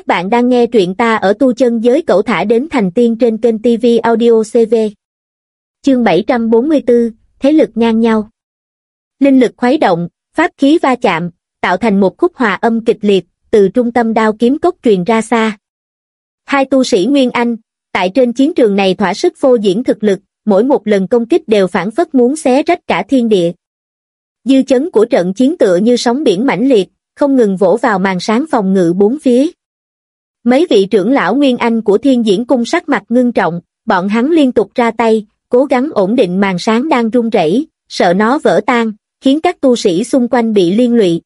Các bạn đang nghe truyện ta ở tu chân giới cẩu thả đến thành tiên trên kênh TV Audio CV. Chương 744, Thế lực ngang nhau. Linh lực khuấy động, pháp khí va chạm, tạo thành một khúc hòa âm kịch liệt, từ trung tâm đao kiếm cốc truyền ra xa. Hai tu sĩ Nguyên Anh, tại trên chiến trường này thỏa sức phô diễn thực lực, mỗi một lần công kích đều phản phất muốn xé rách cả thiên địa. Dư chấn của trận chiến tựa như sóng biển mãnh liệt, không ngừng vỗ vào màn sáng phòng ngự bốn phía. Mấy vị trưởng lão Nguyên Anh của thiên diễn cung sắc mặt ngưng trọng, bọn hắn liên tục ra tay, cố gắng ổn định màn sáng đang rung rẩy, sợ nó vỡ tan, khiến các tu sĩ xung quanh bị liên lụy.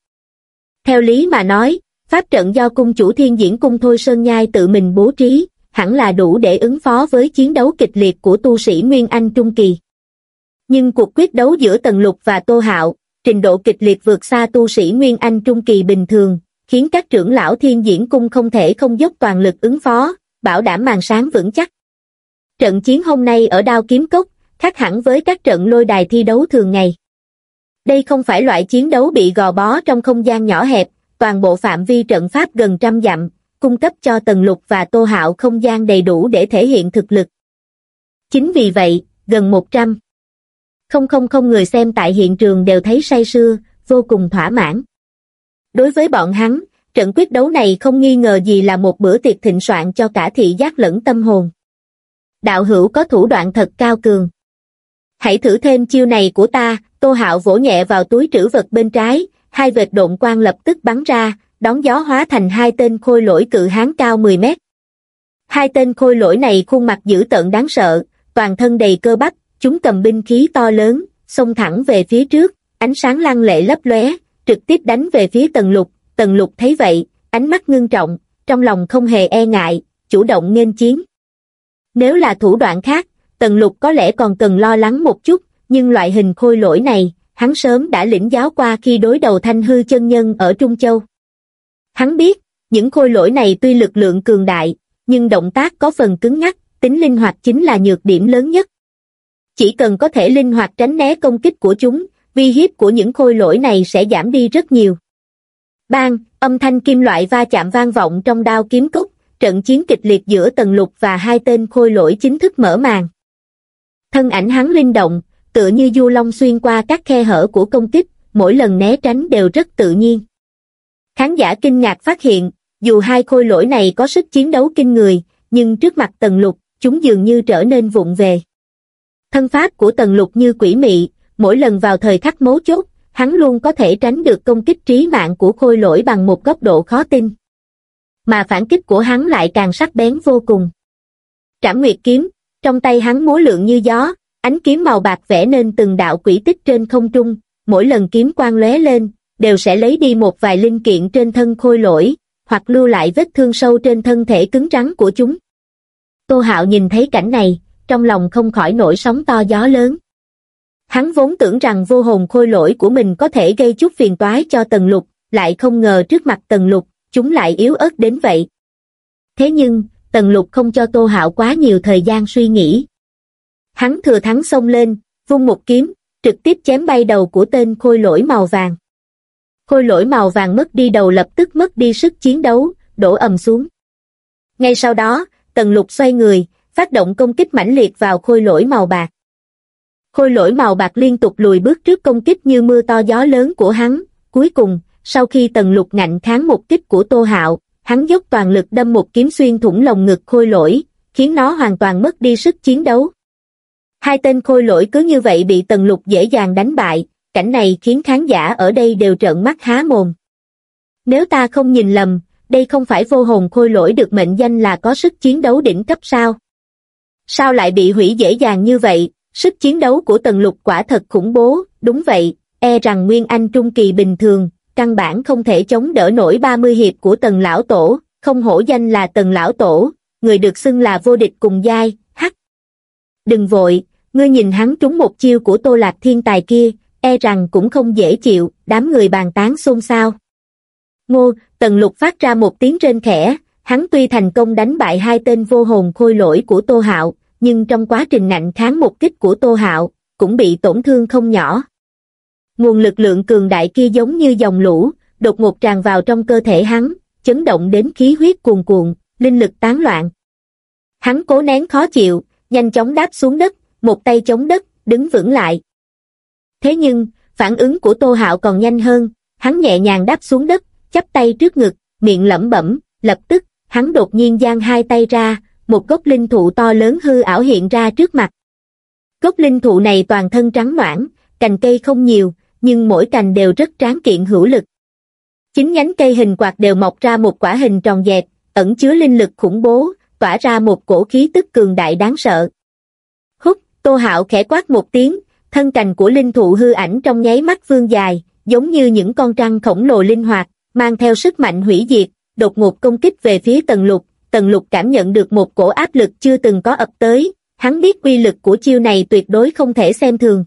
Theo lý mà nói, pháp trận do cung chủ thiên diễn cung Thôi Sơn Nhai tự mình bố trí, hẳn là đủ để ứng phó với chiến đấu kịch liệt của tu sĩ Nguyên Anh Trung Kỳ. Nhưng cuộc quyết đấu giữa Tần Lục và Tô Hạo, trình độ kịch liệt vượt xa tu sĩ Nguyên Anh Trung Kỳ bình thường, khiến các trưởng lão thiên diễn cung không thể không dốc toàn lực ứng phó, bảo đảm màn sáng vững chắc. Trận chiến hôm nay ở đao kiếm cốc, khác hẳn với các trận lôi đài thi đấu thường ngày. Đây không phải loại chiến đấu bị gò bó trong không gian nhỏ hẹp, toàn bộ phạm vi trận pháp gần trăm dặm, cung cấp cho Tần Lục và Tô Hạo không gian đầy đủ để thể hiện thực lực. Chính vì vậy, gần 100. Không không không người xem tại hiện trường đều thấy say sưa, vô cùng thỏa mãn. Đối với bọn hắn, trận quyết đấu này không nghi ngờ gì là một bữa tiệc thịnh soạn cho cả thị giác lẫn tâm hồn. Đạo hữu có thủ đoạn thật cao cường. Hãy thử thêm chiêu này của ta, Tô Hạo vỗ nhẹ vào túi trữ vật bên trái, hai vệt độn quang lập tức bắn ra, đón gió hóa thành hai tên khôi lỗi cự hán cao 10 mét. Hai tên khôi lỗi này khuôn mặt dữ tợn đáng sợ, toàn thân đầy cơ bắp, chúng cầm binh khí to lớn, xông thẳng về phía trước, ánh sáng lăng lệ lấp lóe, trực tiếp đánh về phía tần lục, tần lục thấy vậy, ánh mắt ngưng trọng, trong lòng không hề e ngại, chủ động nghênh chiến. Nếu là thủ đoạn khác, tần lục có lẽ còn cần lo lắng một chút, nhưng loại hình khôi lỗi này, hắn sớm đã lĩnh giáo qua khi đối đầu thanh hư chân nhân ở Trung Châu. Hắn biết, những khôi lỗi này tuy lực lượng cường đại, nhưng động tác có phần cứng ngắc, tính linh hoạt chính là nhược điểm lớn nhất. Chỉ cần có thể linh hoạt tránh né công kích của chúng, vi hiếp của những khôi lỗi này sẽ giảm đi rất nhiều. Bang, âm thanh kim loại va chạm vang vọng trong đao kiếm cúc, trận chiến kịch liệt giữa Tần Lục và hai tên khôi lỗi chính thức mở màn. Thân ảnh hắn linh động, tựa như du long xuyên qua các khe hở của công kích, mỗi lần né tránh đều rất tự nhiên. Khán giả kinh ngạc phát hiện, dù hai khôi lỗi này có sức chiến đấu kinh người, nhưng trước mặt Tần Lục, chúng dường như trở nên vụng về. Thân pháp của Tần Lục như quỷ mị, mỗi lần vào thời khắc mấu chốt, hắn luôn có thể tránh được công kích trí mạng của khôi lỗi bằng một góc độ khó tin. Mà phản kích của hắn lại càng sắc bén vô cùng. Trảm Nguyệt kiếm, trong tay hắn múa lượng như gió, ánh kiếm màu bạc vẽ nên từng đạo quỷ tích trên không trung, mỗi lần kiếm quang lóe lên, đều sẽ lấy đi một vài linh kiện trên thân khôi lỗi, hoặc lưu lại vết thương sâu trên thân thể cứng rắn của chúng. Tô Hạo nhìn thấy cảnh này, trong lòng không khỏi nổi sóng to gió lớn. Hắn vốn tưởng rằng vô hồn khôi lỗi của mình có thể gây chút phiền toái cho tần lục, lại không ngờ trước mặt tần lục, chúng lại yếu ớt đến vậy. Thế nhưng, tần lục không cho tô hạo quá nhiều thời gian suy nghĩ. Hắn thừa thắng xông lên, vung một kiếm, trực tiếp chém bay đầu của tên khôi lỗi màu vàng. Khôi lỗi màu vàng mất đi đầu lập tức mất đi sức chiến đấu, đổ ầm xuống. Ngay sau đó, tần lục xoay người, phát động công kích mãnh liệt vào khôi lỗi màu bạc. Khôi lỗi màu bạc liên tục lùi bước trước công kích như mưa to gió lớn của hắn, cuối cùng, sau khi tần lục ngạnh kháng một kích của Tô Hạo, hắn dốc toàn lực đâm một kiếm xuyên thủng lồng ngực khôi lỗi, khiến nó hoàn toàn mất đi sức chiến đấu. Hai tên khôi lỗi cứ như vậy bị tần lục dễ dàng đánh bại, cảnh này khiến khán giả ở đây đều trợn mắt há mồm. Nếu ta không nhìn lầm, đây không phải vô hồn khôi lỗi được mệnh danh là có sức chiến đấu đỉnh cấp sao? Sao lại bị hủy dễ dàng như vậy, Sức chiến đấu của tần lục quả thật khủng bố, đúng vậy, e rằng Nguyên Anh Trung Kỳ bình thường, căn bản không thể chống đỡ nổi 30 hiệp của tần lão tổ, không hổ danh là tần lão tổ, người được xưng là vô địch cùng giai, hắc. Đừng vội, ngươi nhìn hắn trúng một chiêu của tô lạc thiên tài kia, e rằng cũng không dễ chịu, đám người bàn tán xôn xao. Ngô, tần lục phát ra một tiếng trên khẽ, hắn tuy thành công đánh bại hai tên vô hồn khôi lỗi của tô hạo, nhưng trong quá trình nạnh kháng một kích của Tô Hạo, cũng bị tổn thương không nhỏ. Nguồn lực lượng cường đại kia giống như dòng lũ, đột ngột tràn vào trong cơ thể hắn, chấn động đến khí huyết cuồn cuộn, linh lực tán loạn. Hắn cố nén khó chịu, nhanh chóng đáp xuống đất, một tay chống đất, đứng vững lại. Thế nhưng, phản ứng của Tô Hạo còn nhanh hơn, hắn nhẹ nhàng đáp xuống đất, chắp tay trước ngực, miệng lẩm bẩm, lập tức, hắn đột nhiên giang hai tay ra, một gốc linh thụ to lớn hư ảo hiện ra trước mặt. Gốc linh thụ này toàn thân trắng noãn, cành cây không nhiều, nhưng mỗi cành đều rất tráng kiện hữu lực. Chính nhánh cây hình quạt đều mọc ra một quả hình tròn dẹt, ẩn chứa linh lực khủng bố, tỏa ra một cổ khí tức cường đại đáng sợ. Hút, Tô Hạo khẽ quát một tiếng, thân cành của linh thụ hư ảnh trong nháy mắt vương dài, giống như những con trăng khổng lồ linh hoạt, mang theo sức mạnh hủy diệt, đột ngột công kích về phía tần lục, tần lục cảm nhận được một cổ áp lực chưa từng có ập tới, hắn biết uy lực của chiêu này tuyệt đối không thể xem thường.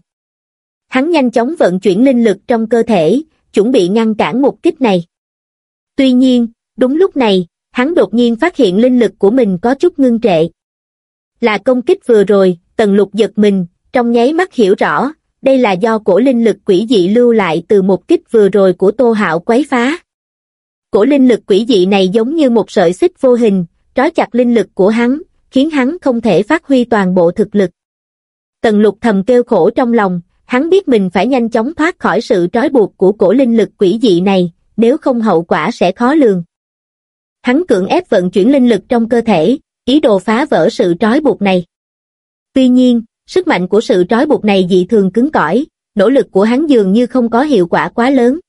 Hắn nhanh chóng vận chuyển linh lực trong cơ thể, chuẩn bị ngăn cản một kích này. Tuy nhiên, đúng lúc này, hắn đột nhiên phát hiện linh lực của mình có chút ngưng trệ. Là công kích vừa rồi, tần lục giật mình, trong nháy mắt hiểu rõ, đây là do cổ linh lực quỷ dị lưu lại từ một kích vừa rồi của Tô Hạo quấy phá. Cổ linh lực quỷ dị này giống như một sợi xích vô hình, trói chặt linh lực của hắn, khiến hắn không thể phát huy toàn bộ thực lực. Tần lục thầm kêu khổ trong lòng, hắn biết mình phải nhanh chóng thoát khỏi sự trói buộc của cổ linh lực quỷ dị này, nếu không hậu quả sẽ khó lường. Hắn cưỡng ép vận chuyển linh lực trong cơ thể, ý đồ phá vỡ sự trói buộc này. Tuy nhiên, sức mạnh của sự trói buộc này dị thường cứng cỏi, nỗ lực của hắn dường như không có hiệu quả quá lớn.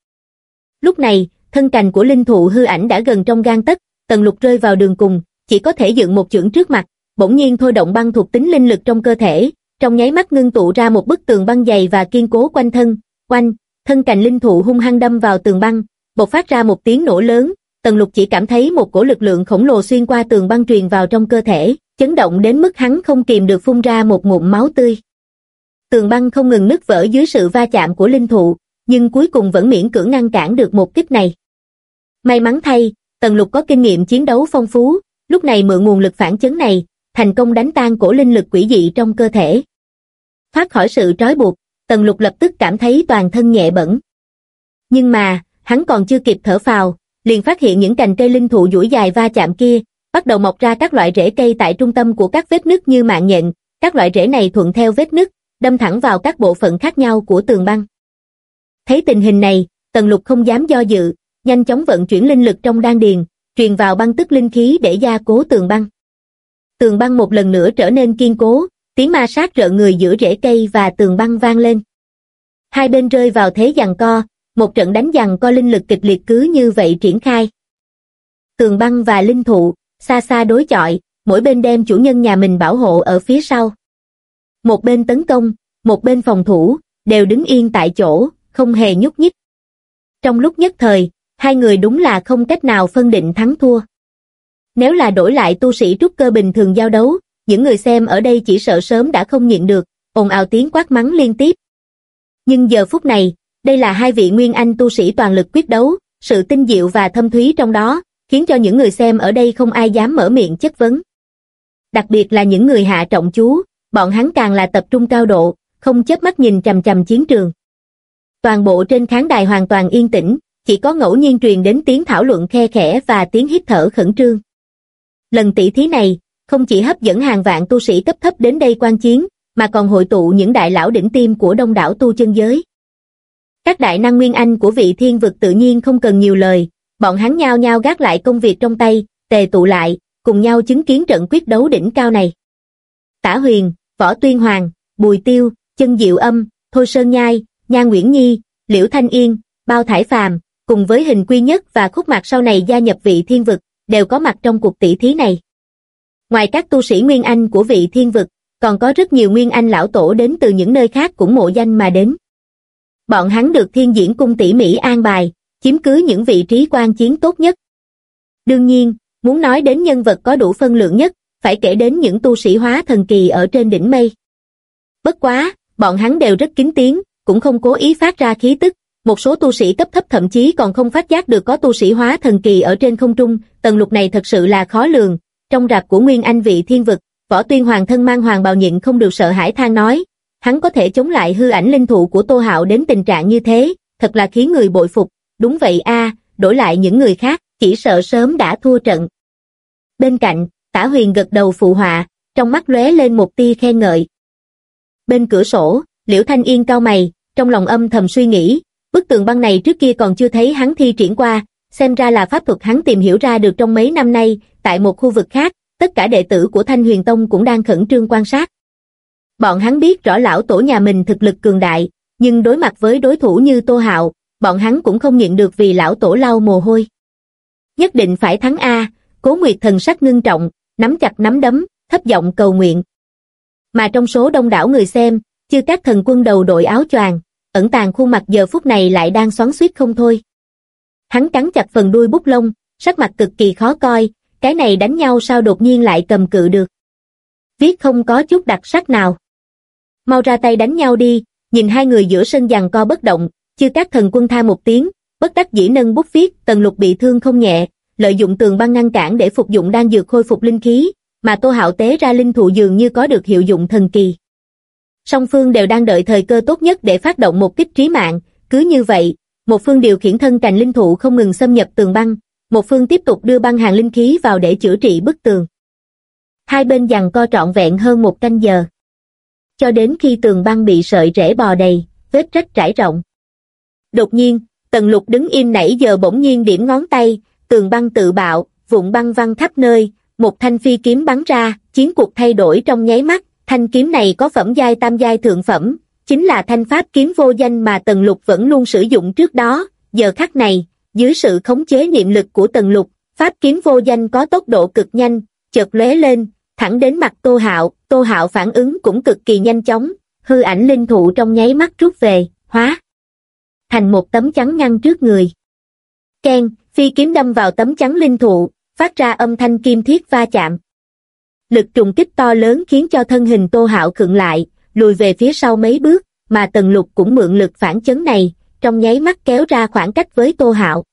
Lúc này, thân cành của linh thụ hư ảnh đã gần trong gan tất, tần lục rơi vào đường cùng, chỉ có thể dựng một chưởng trước mặt, bỗng nhiên thôi động băng thuộc tính linh lực trong cơ thể, trong nháy mắt ngưng tụ ra một bức tường băng dày và kiên cố quanh thân, quanh, thân cành linh thụ hung hăng đâm vào tường băng, bộc phát ra một tiếng nổ lớn, tần lục chỉ cảm thấy một cổ lực lượng khổng lồ xuyên qua tường băng truyền vào trong cơ thể, chấn động đến mức hắn không kìm được phun ra một ngụm máu tươi. Tường băng không ngừng nứt vỡ dưới sự va chạm của linh thụ, nhưng cuối cùng vẫn miễn cưỡng ngăn cản được một kích này. May mắn thay, Tần Lục có kinh nghiệm chiến đấu phong phú, lúc này mượn nguồn lực phản chấn này, thành công đánh tan cổ linh lực quỷ dị trong cơ thể. Thoát khỏi sự trói buộc, Tần Lục lập tức cảm thấy toàn thân nhẹ bẩn. Nhưng mà, hắn còn chưa kịp thở phào, liền phát hiện những cành cây linh thụ duỗi dài va chạm kia, bắt đầu mọc ra các loại rễ cây tại trung tâm của các vết nứt như mạng nhện, các loại rễ này thuận theo vết nứt, đâm thẳng vào các bộ phận khác nhau của tường băng. Thấy tình hình này, Tần Lục không dám do dự, nhanh chóng vận chuyển linh lực trong đan điền, truyền vào băng tức linh khí để gia cố tường băng. Tường băng một lần nữa trở nên kiên cố, tiếng ma sát rợ người giữa rễ cây và tường băng vang lên. Hai bên rơi vào thế giằng co, một trận đánh giằng co linh lực kịch liệt cứ như vậy triển khai. Tường băng và linh thụ, xa xa đối chọi, mỗi bên đem chủ nhân nhà mình bảo hộ ở phía sau. Một bên tấn công, một bên phòng thủ, đều đứng yên tại chỗ, không hề nhúc nhích. Trong lúc nhất thời, hai người đúng là không cách nào phân định thắng thua. Nếu là đổi lại tu sĩ trúc cơ bình thường giao đấu, những người xem ở đây chỉ sợ sớm đã không nhịn được, ồn ào tiếng quát mắng liên tiếp. Nhưng giờ phút này, đây là hai vị nguyên anh tu sĩ toàn lực quyết đấu, sự tinh diệu và thâm thúy trong đó, khiến cho những người xem ở đây không ai dám mở miệng chất vấn. Đặc biệt là những người hạ trọng chú, bọn hắn càng là tập trung cao độ, không chớp mắt nhìn chầm chầm chiến trường. Toàn bộ trên khán đài hoàn toàn yên tĩnh, chỉ có ngẫu nhiên truyền đến tiếng thảo luận khe khẽ và tiếng hít thở khẩn trương. Lần tỷ thí này, không chỉ hấp dẫn hàng vạn tu sĩ cấp thấp đến đây quan chiến, mà còn hội tụ những đại lão đỉnh tim của đông đảo tu chân giới. Các đại năng nguyên anh của vị thiên vực tự nhiên không cần nhiều lời, bọn hắn nhao nhao gác lại công việc trong tay, tề tụ lại, cùng nhau chứng kiến trận quyết đấu đỉnh cao này. Tả Huyền, Võ Tuyên Hoàng, Bùi Tiêu, Chân Diệu Âm, Thôi Sơn Nhai, Nha Nguyễn Nhi, Liễu Thanh Yên, Bao Thải Phàm, cùng với hình quy nhất và khúc mạc sau này gia nhập vị thiên vực, đều có mặt trong cuộc tỷ thí này. Ngoài các tu sĩ Nguyên Anh của vị thiên vực, còn có rất nhiều Nguyên Anh lão tổ đến từ những nơi khác cũng mộ danh mà đến. Bọn hắn được thiên diễn cung tỉ mỹ an bài, chiếm cứ những vị trí quan chiến tốt nhất. Đương nhiên, muốn nói đến nhân vật có đủ phân lượng nhất, phải kể đến những tu sĩ hóa thần kỳ ở trên đỉnh mây. Bất quá, bọn hắn đều rất kín tiếng, cũng không cố ý phát ra khí tức, một số tu sĩ cấp thấp thậm chí còn không phát giác được có tu sĩ hóa thần kỳ ở trên không trung, tầng lục này thật sự là khó lường. Trong rạp của Nguyên Anh vị thiên vực, võ tuyên hoàng thân mang hoàng bào nhịn không được sợ hãi than nói, hắn có thể chống lại hư ảnh linh thụ của Tô Hạo đến tình trạng như thế, thật là khiến người bội phục, đúng vậy a, đổi lại những người khác, chỉ sợ sớm đã thua trận. Bên cạnh, tả huyền gật đầu phụ họa, trong mắt lóe lên một tia khen ngợi. Bên cửa sổ, Liễu Thanh Yên cao mày, trong lòng âm thầm suy nghĩ, bức tường băng này trước kia còn chưa thấy hắn thi triển qua, xem ra là pháp thuật hắn tìm hiểu ra được trong mấy năm nay, tại một khu vực khác, tất cả đệ tử của Thanh Huyền Tông cũng đang khẩn trương quan sát. Bọn hắn biết rõ lão tổ nhà mình thực lực cường đại, nhưng đối mặt với đối thủ như Tô Hạo, bọn hắn cũng không nhịn được vì lão tổ lau mồ hôi. Nhất định phải thắng A, cố nguyệt thần sắc ngưng trọng, nắm chặt nắm đấm, thấp giọng cầu nguyện. Mà trong số đông đảo người xem, chưa các thần quân đầu đội áo choàng, ẩn tàng khuôn mặt giờ phút này lại đang xoắn xuýt không thôi. Hắn cắn chặt phần đuôi bút lông, sắc mặt cực kỳ khó coi, cái này đánh nhau sao đột nhiên lại cầm cự được. Viết không có chút đặc sắc nào. Mau ra tay đánh nhau đi, nhìn hai người giữa sân giằng co bất động, chưa các thần quân tha một tiếng, bất đắc dĩ nâng bút viết, tần lục bị thương không nhẹ, lợi dụng tường băng ngăn cản để phục dụng đang dược khôi phục linh khí, mà Tô Hạo tế ra linh thụ dường như có được hiệu dụng thần kỳ. Song phương đều đang đợi thời cơ tốt nhất để phát động một kích trí mạng, cứ như vậy, một phương điều khiển thân cành linh thụ không ngừng xâm nhập tường băng, một phương tiếp tục đưa băng hàng linh khí vào để chữa trị bức tường. Hai bên giằng co trọn vẹn hơn một canh giờ. Cho đến khi tường băng bị sợi rễ bò đầy, vết rách trải rộng. Đột nhiên, tần lục đứng im nãy giờ bỗng nhiên điểm ngón tay, tường băng tự bạo, vụn băng văng khắp nơi, một thanh phi kiếm bắn ra, chiến cuộc thay đổi trong nháy mắt, thanh kiếm này có phẩm giai tam giai thượng phẩm, chính là thanh pháp kiếm vô danh mà Tần Lục vẫn luôn sử dụng trước đó, giờ khắc này, dưới sự khống chế niệm lực của Tần Lục, pháp kiếm vô danh có tốc độ cực nhanh, chợt lóe lên, thẳng đến mặt Tô Hạo, Tô Hạo phản ứng cũng cực kỳ nhanh chóng, hư ảnh linh thụ trong nháy mắt rút về, hóa thành một tấm chắn ngăn trước người. Ken, phi kiếm đâm vào tấm chắn linh thụ, phát ra âm thanh kim thiết va chạm. Lực trùng kích to lớn khiến cho thân hình Tô Hạo khựng lại, lùi về phía sau mấy bước, mà Tần Lục cũng mượn lực phản chấn này, trong nháy mắt kéo ra khoảng cách với Tô Hạo.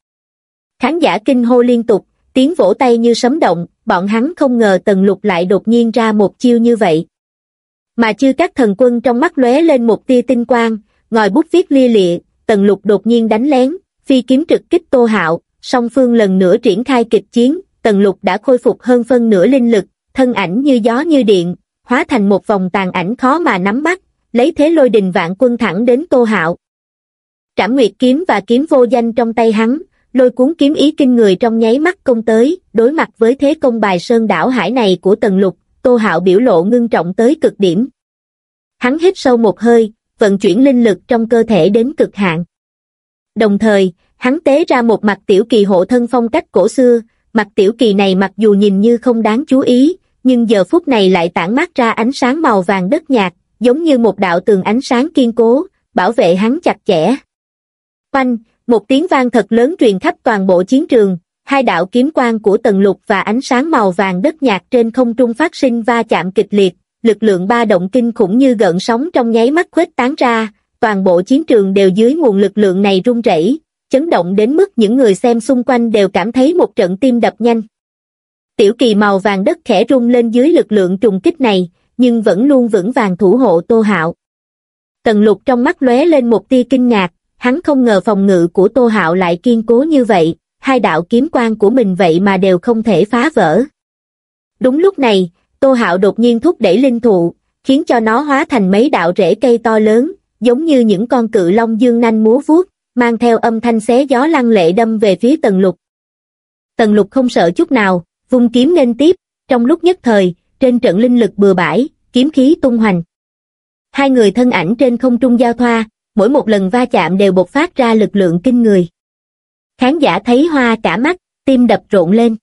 Khán giả kinh hô liên tục, tiếng vỗ tay như sấm động, bọn hắn không ngờ Tần Lục lại đột nhiên ra một chiêu như vậy. Mà chưa các thần quân trong mắt lóe lên một tia tinh quang, ngòi bút viết lia lịa, Tần Lục đột nhiên đánh lén, phi kiếm trực kích Tô Hạo, song phương lần nữa triển khai kịch chiến, Tần Lục đã khôi phục hơn phân nửa linh lực, thân ảnh như gió như điện, hóa thành một vòng tàn ảnh khó mà nắm bắt, lấy thế lôi đình vạn quân thẳng đến Tô Hạo. Trảm Nguyệt kiếm và kiếm vô danh trong tay hắn, lôi cuốn kiếm ý kinh người trong nháy mắt công tới, đối mặt với thế công bài sơn đảo hải này của Tần Lục, Tô Hạo biểu lộ ngưng trọng tới cực điểm. Hắn hít sâu một hơi, vận chuyển linh lực trong cơ thể đến cực hạn. Đồng thời, hắn tế ra một mặt tiểu kỳ hộ thân phong cách cổ xưa, mặt tiểu kỳ này mặc dù nhìn như không đáng chú ý, nhưng giờ phút này lại tản mát ra ánh sáng màu vàng đất nhạt, giống như một đạo tường ánh sáng kiên cố, bảo vệ hắn chặt chẽ. Oanh, một tiếng vang thật lớn truyền khắp toàn bộ chiến trường, hai đạo kiếm quang của tần lục và ánh sáng màu vàng đất nhạt trên không trung phát sinh va chạm kịch liệt, lực lượng ba động kinh khủng như gợn sóng trong nháy mắt khuếch tán ra, toàn bộ chiến trường đều dưới nguồn lực lượng này rung rẩy, chấn động đến mức những người xem xung quanh đều cảm thấy một trận tim đập nhanh. Tiểu kỳ màu vàng đất khẽ rung lên dưới lực lượng trùng kích này, nhưng vẫn luôn vững vàng thủ hộ Tô Hạo. Tần lục trong mắt lóe lên một tia kinh ngạc, hắn không ngờ phòng ngự của Tô Hạo lại kiên cố như vậy, hai đạo kiếm quan của mình vậy mà đều không thể phá vỡ. Đúng lúc này, Tô Hạo đột nhiên thúc đẩy linh thụ, khiến cho nó hóa thành mấy đạo rễ cây to lớn, giống như những con cự long dương nanh múa vuốt, mang theo âm thanh xé gió lăng lệ đâm về phía tần lục. Tần lục không sợ chút nào, vung kiếm nên tiếp, trong lúc nhất thời, trên trận linh lực bừa bãi, kiếm khí tung hoành. Hai người thân ảnh trên không trung giao thoa, mỗi một lần va chạm đều bộc phát ra lực lượng kinh người. Khán giả thấy hoa cả mắt, tim đập rộn lên.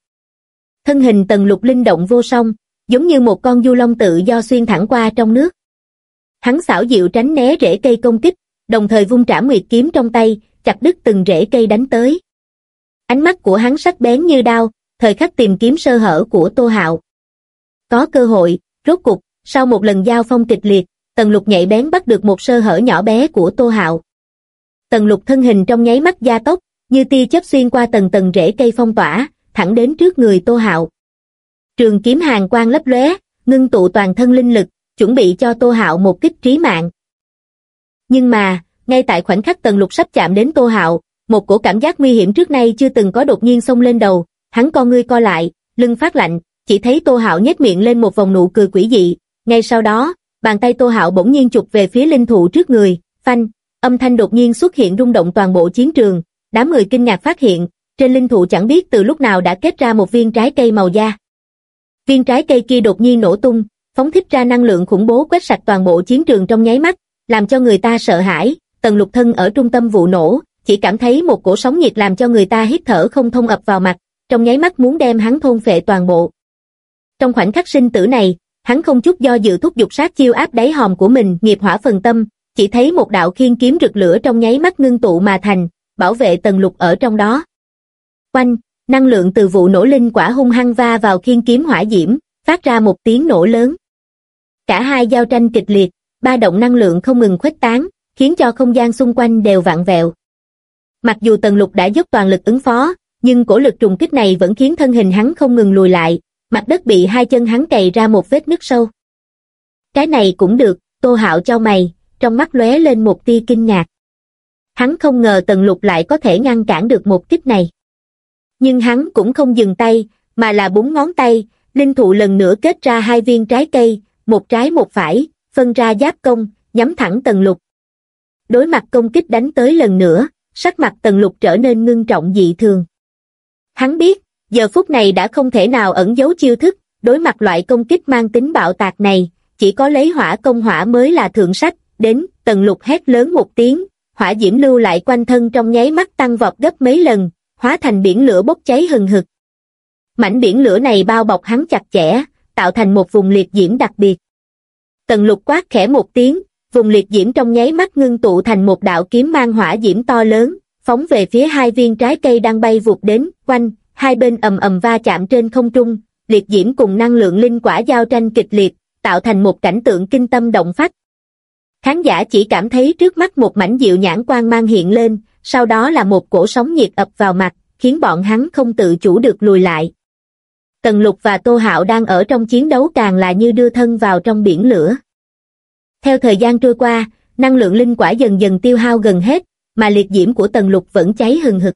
Thân hình tần lục linh động vô song, giống như một con du long tự do xuyên thẳng qua trong nước. Hắn xảo diệu tránh né rễ cây công kích, đồng thời vung trả nguyệt kiếm trong tay, chặt đứt từng rễ cây đánh tới. Ánh mắt của hắn sắc bén như đao, thời khắc tìm kiếm sơ hở của Tô Hạo. Có cơ hội, rốt cục, sau một lần giao phong kịch liệt, Tần Lục nhạy bén bắt được một sơ hở nhỏ bé của Tô Hạo. Tần Lục thân hình trong nháy mắt gia tốc, như tia chớp xuyên qua tầng tầng rễ cây phong tỏa, thẳng đến trước người Tô Hạo. Trường kiếm hàng quang lấp lóe, ngưng tụ toàn thân linh lực, chuẩn bị cho Tô Hạo một kích trí mạng. Nhưng mà, ngay tại khoảnh khắc Tần Lục sắp chạm đến Tô Hạo, một cổ cảm giác nguy hiểm trước nay chưa từng có đột nhiên xông lên đầu, hắn con ngươi co lại, lưng phát lạnh, chỉ thấy Tô Hạo nhếch miệng lên một vòng nụ cười quỷ dị, ngay sau đó, bàn tay Tô Hạo bỗng nhiên chụp về phía linh thụ trước người, phanh, âm thanh đột nhiên xuất hiện rung động toàn bộ chiến trường, đám người kinh ngạc phát hiện, trên linh thụ chẳng biết từ lúc nào đã kết ra một viên trái cây màu da. Viên trái cây kia đột nhiên nổ tung, phóng thích ra năng lượng khủng bố quét sạch toàn bộ chiến trường trong nháy mắt, làm cho người ta sợ hãi, tần lục thân ở trung tâm vụ nổ, chỉ cảm thấy một cổ sóng nhiệt làm cho người ta hít thở không thông ập vào mặt, trong nháy mắt muốn đem hắn thôn phệ toàn bộ. Trong khoảnh khắc sinh tử này, hắn không chút do dự thúc dục sát chiêu áp đáy hòm của mình nghiệp hỏa phần tâm, chỉ thấy một đạo khiên kiếm rực lửa trong nháy mắt ngưng tụ mà thành, bảo vệ tần lục ở trong đó. Quanh, năng lượng từ vụ nổ linh quả hung hăng va vào khiên kiếm hỏa diễm, phát ra một tiếng nổ lớn. Cả hai giao tranh kịch liệt, ba động năng lượng không ngừng khuếch tán, khiến cho không gian xung quanh đều vạn vẹo. Mặc dù tần lục đã dốc toàn lực ứng phó, nhưng cổ lực trùng kích này vẫn khiến thân hình hắn không ngừng lùi lại, mặt đất bị hai chân hắn cày ra một vết nứt sâu. Cái này cũng được, tô hạo cho mày, trong mắt lóe lên một tia kinh ngạc. Hắn không ngờ tần lục lại có thể ngăn cản được một kích này. Nhưng hắn cũng không dừng tay, mà là búng ngón tay, linh thụ lần nữa kết ra hai viên trái cây, một trái một phải, phân ra giáp công, nhắm thẳng tần lục. Đối mặt công kích đánh tới lần nữa, sắc mặt tần lục trở nên ngưng trọng dị thường. Hắn biết, giờ phút này đã không thể nào ẩn giấu chiêu thức, đối mặt loại công kích mang tính bạo tạc này, chỉ có lấy hỏa công hỏa mới là thượng sách, đến, tần lục hét lớn một tiếng, hỏa diễm lưu lại quanh thân trong nháy mắt tăng vọt gấp mấy lần, hóa thành biển lửa bốc cháy hừng hực. Mảnh biển lửa này bao bọc hắn chặt chẽ, tạo thành một vùng liệt diễm đặc biệt. Tần lục quát khẽ một tiếng, vùng liệt diễm trong nháy mắt ngưng tụ thành một đạo kiếm mang hỏa diễm to lớn, phóng về phía hai viên trái cây đang bay vụt đến, quanh, hai bên ầm ầm va chạm trên không trung, liệt diễm cùng năng lượng linh quả giao tranh kịch liệt, tạo thành một cảnh tượng kinh tâm động phách. Khán giả chỉ cảm thấy trước mắt một mảnh dịu nhãn quang mang hiện lên, sau đó là một cổ sóng nhiệt ập vào mặt, khiến bọn hắn không tự chủ được lùi lại. Tần Lục và Tô Hạo đang ở trong chiến đấu càng là như đưa thân vào trong biển lửa. Theo thời gian trôi qua, năng lượng linh quả dần dần tiêu hao gần hết, mà liệt diễm của Tần Lục vẫn cháy hừng hực.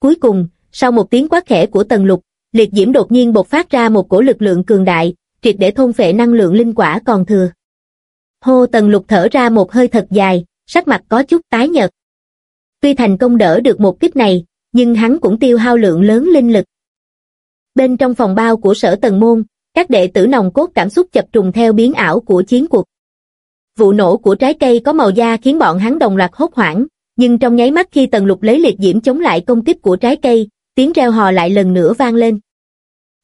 Cuối cùng, sau một tiếng quát khẽ của Tần Lục, liệt diễm đột nhiên bộc phát ra một cổ lực lượng cường đại, triệt để thôn phệ năng lượng linh quả còn thừa. Hô Tần Lục thở ra một hơi thật dài, sắc mặt có chút tái nhợt. Tuy thành công đỡ được một kích này, nhưng hắn cũng tiêu hao lượng lớn linh lực. Bên trong phòng bao của sở tần môn, các đệ tử nòng cốt cảm xúc chập trùng theo biến ảo của chiến cuộc. Vụ nổ của trái cây có màu da khiến bọn hắn đồng loạt hốt hoảng, nhưng trong nháy mắt khi tần lục lấy liệt diễm chống lại công kích của trái cây, tiếng reo hò lại lần nữa vang lên.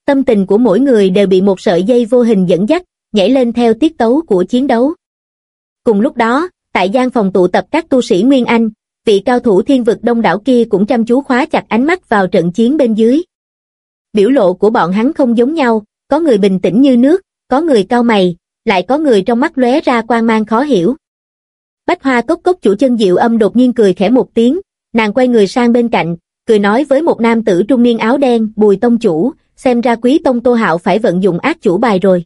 Tâm tình của mỗi người đều bị một sợi dây vô hình dẫn dắt, nhảy lên theo tiết tấu của chiến đấu. Cùng lúc đó, tại gian phòng tụ tập các tu sĩ Nguyên Anh, vị cao thủ thiên vực đông đảo kia cũng chăm chú khóa chặt ánh mắt vào trận chiến bên dưới. Biểu lộ của bọn hắn không giống nhau, có người bình tĩnh như nước, có người cao mày, lại có người trong mắt lóe ra quan mang khó hiểu. Bách hoa cốc cốc chủ chân diệu âm đột nhiên cười khẽ một tiếng, nàng quay người sang bên cạnh, cười nói với một nam tử trung niên áo đen, bùi tông chủ, xem ra quý tông tô hạo phải vận dụng ác chủ bài rồi.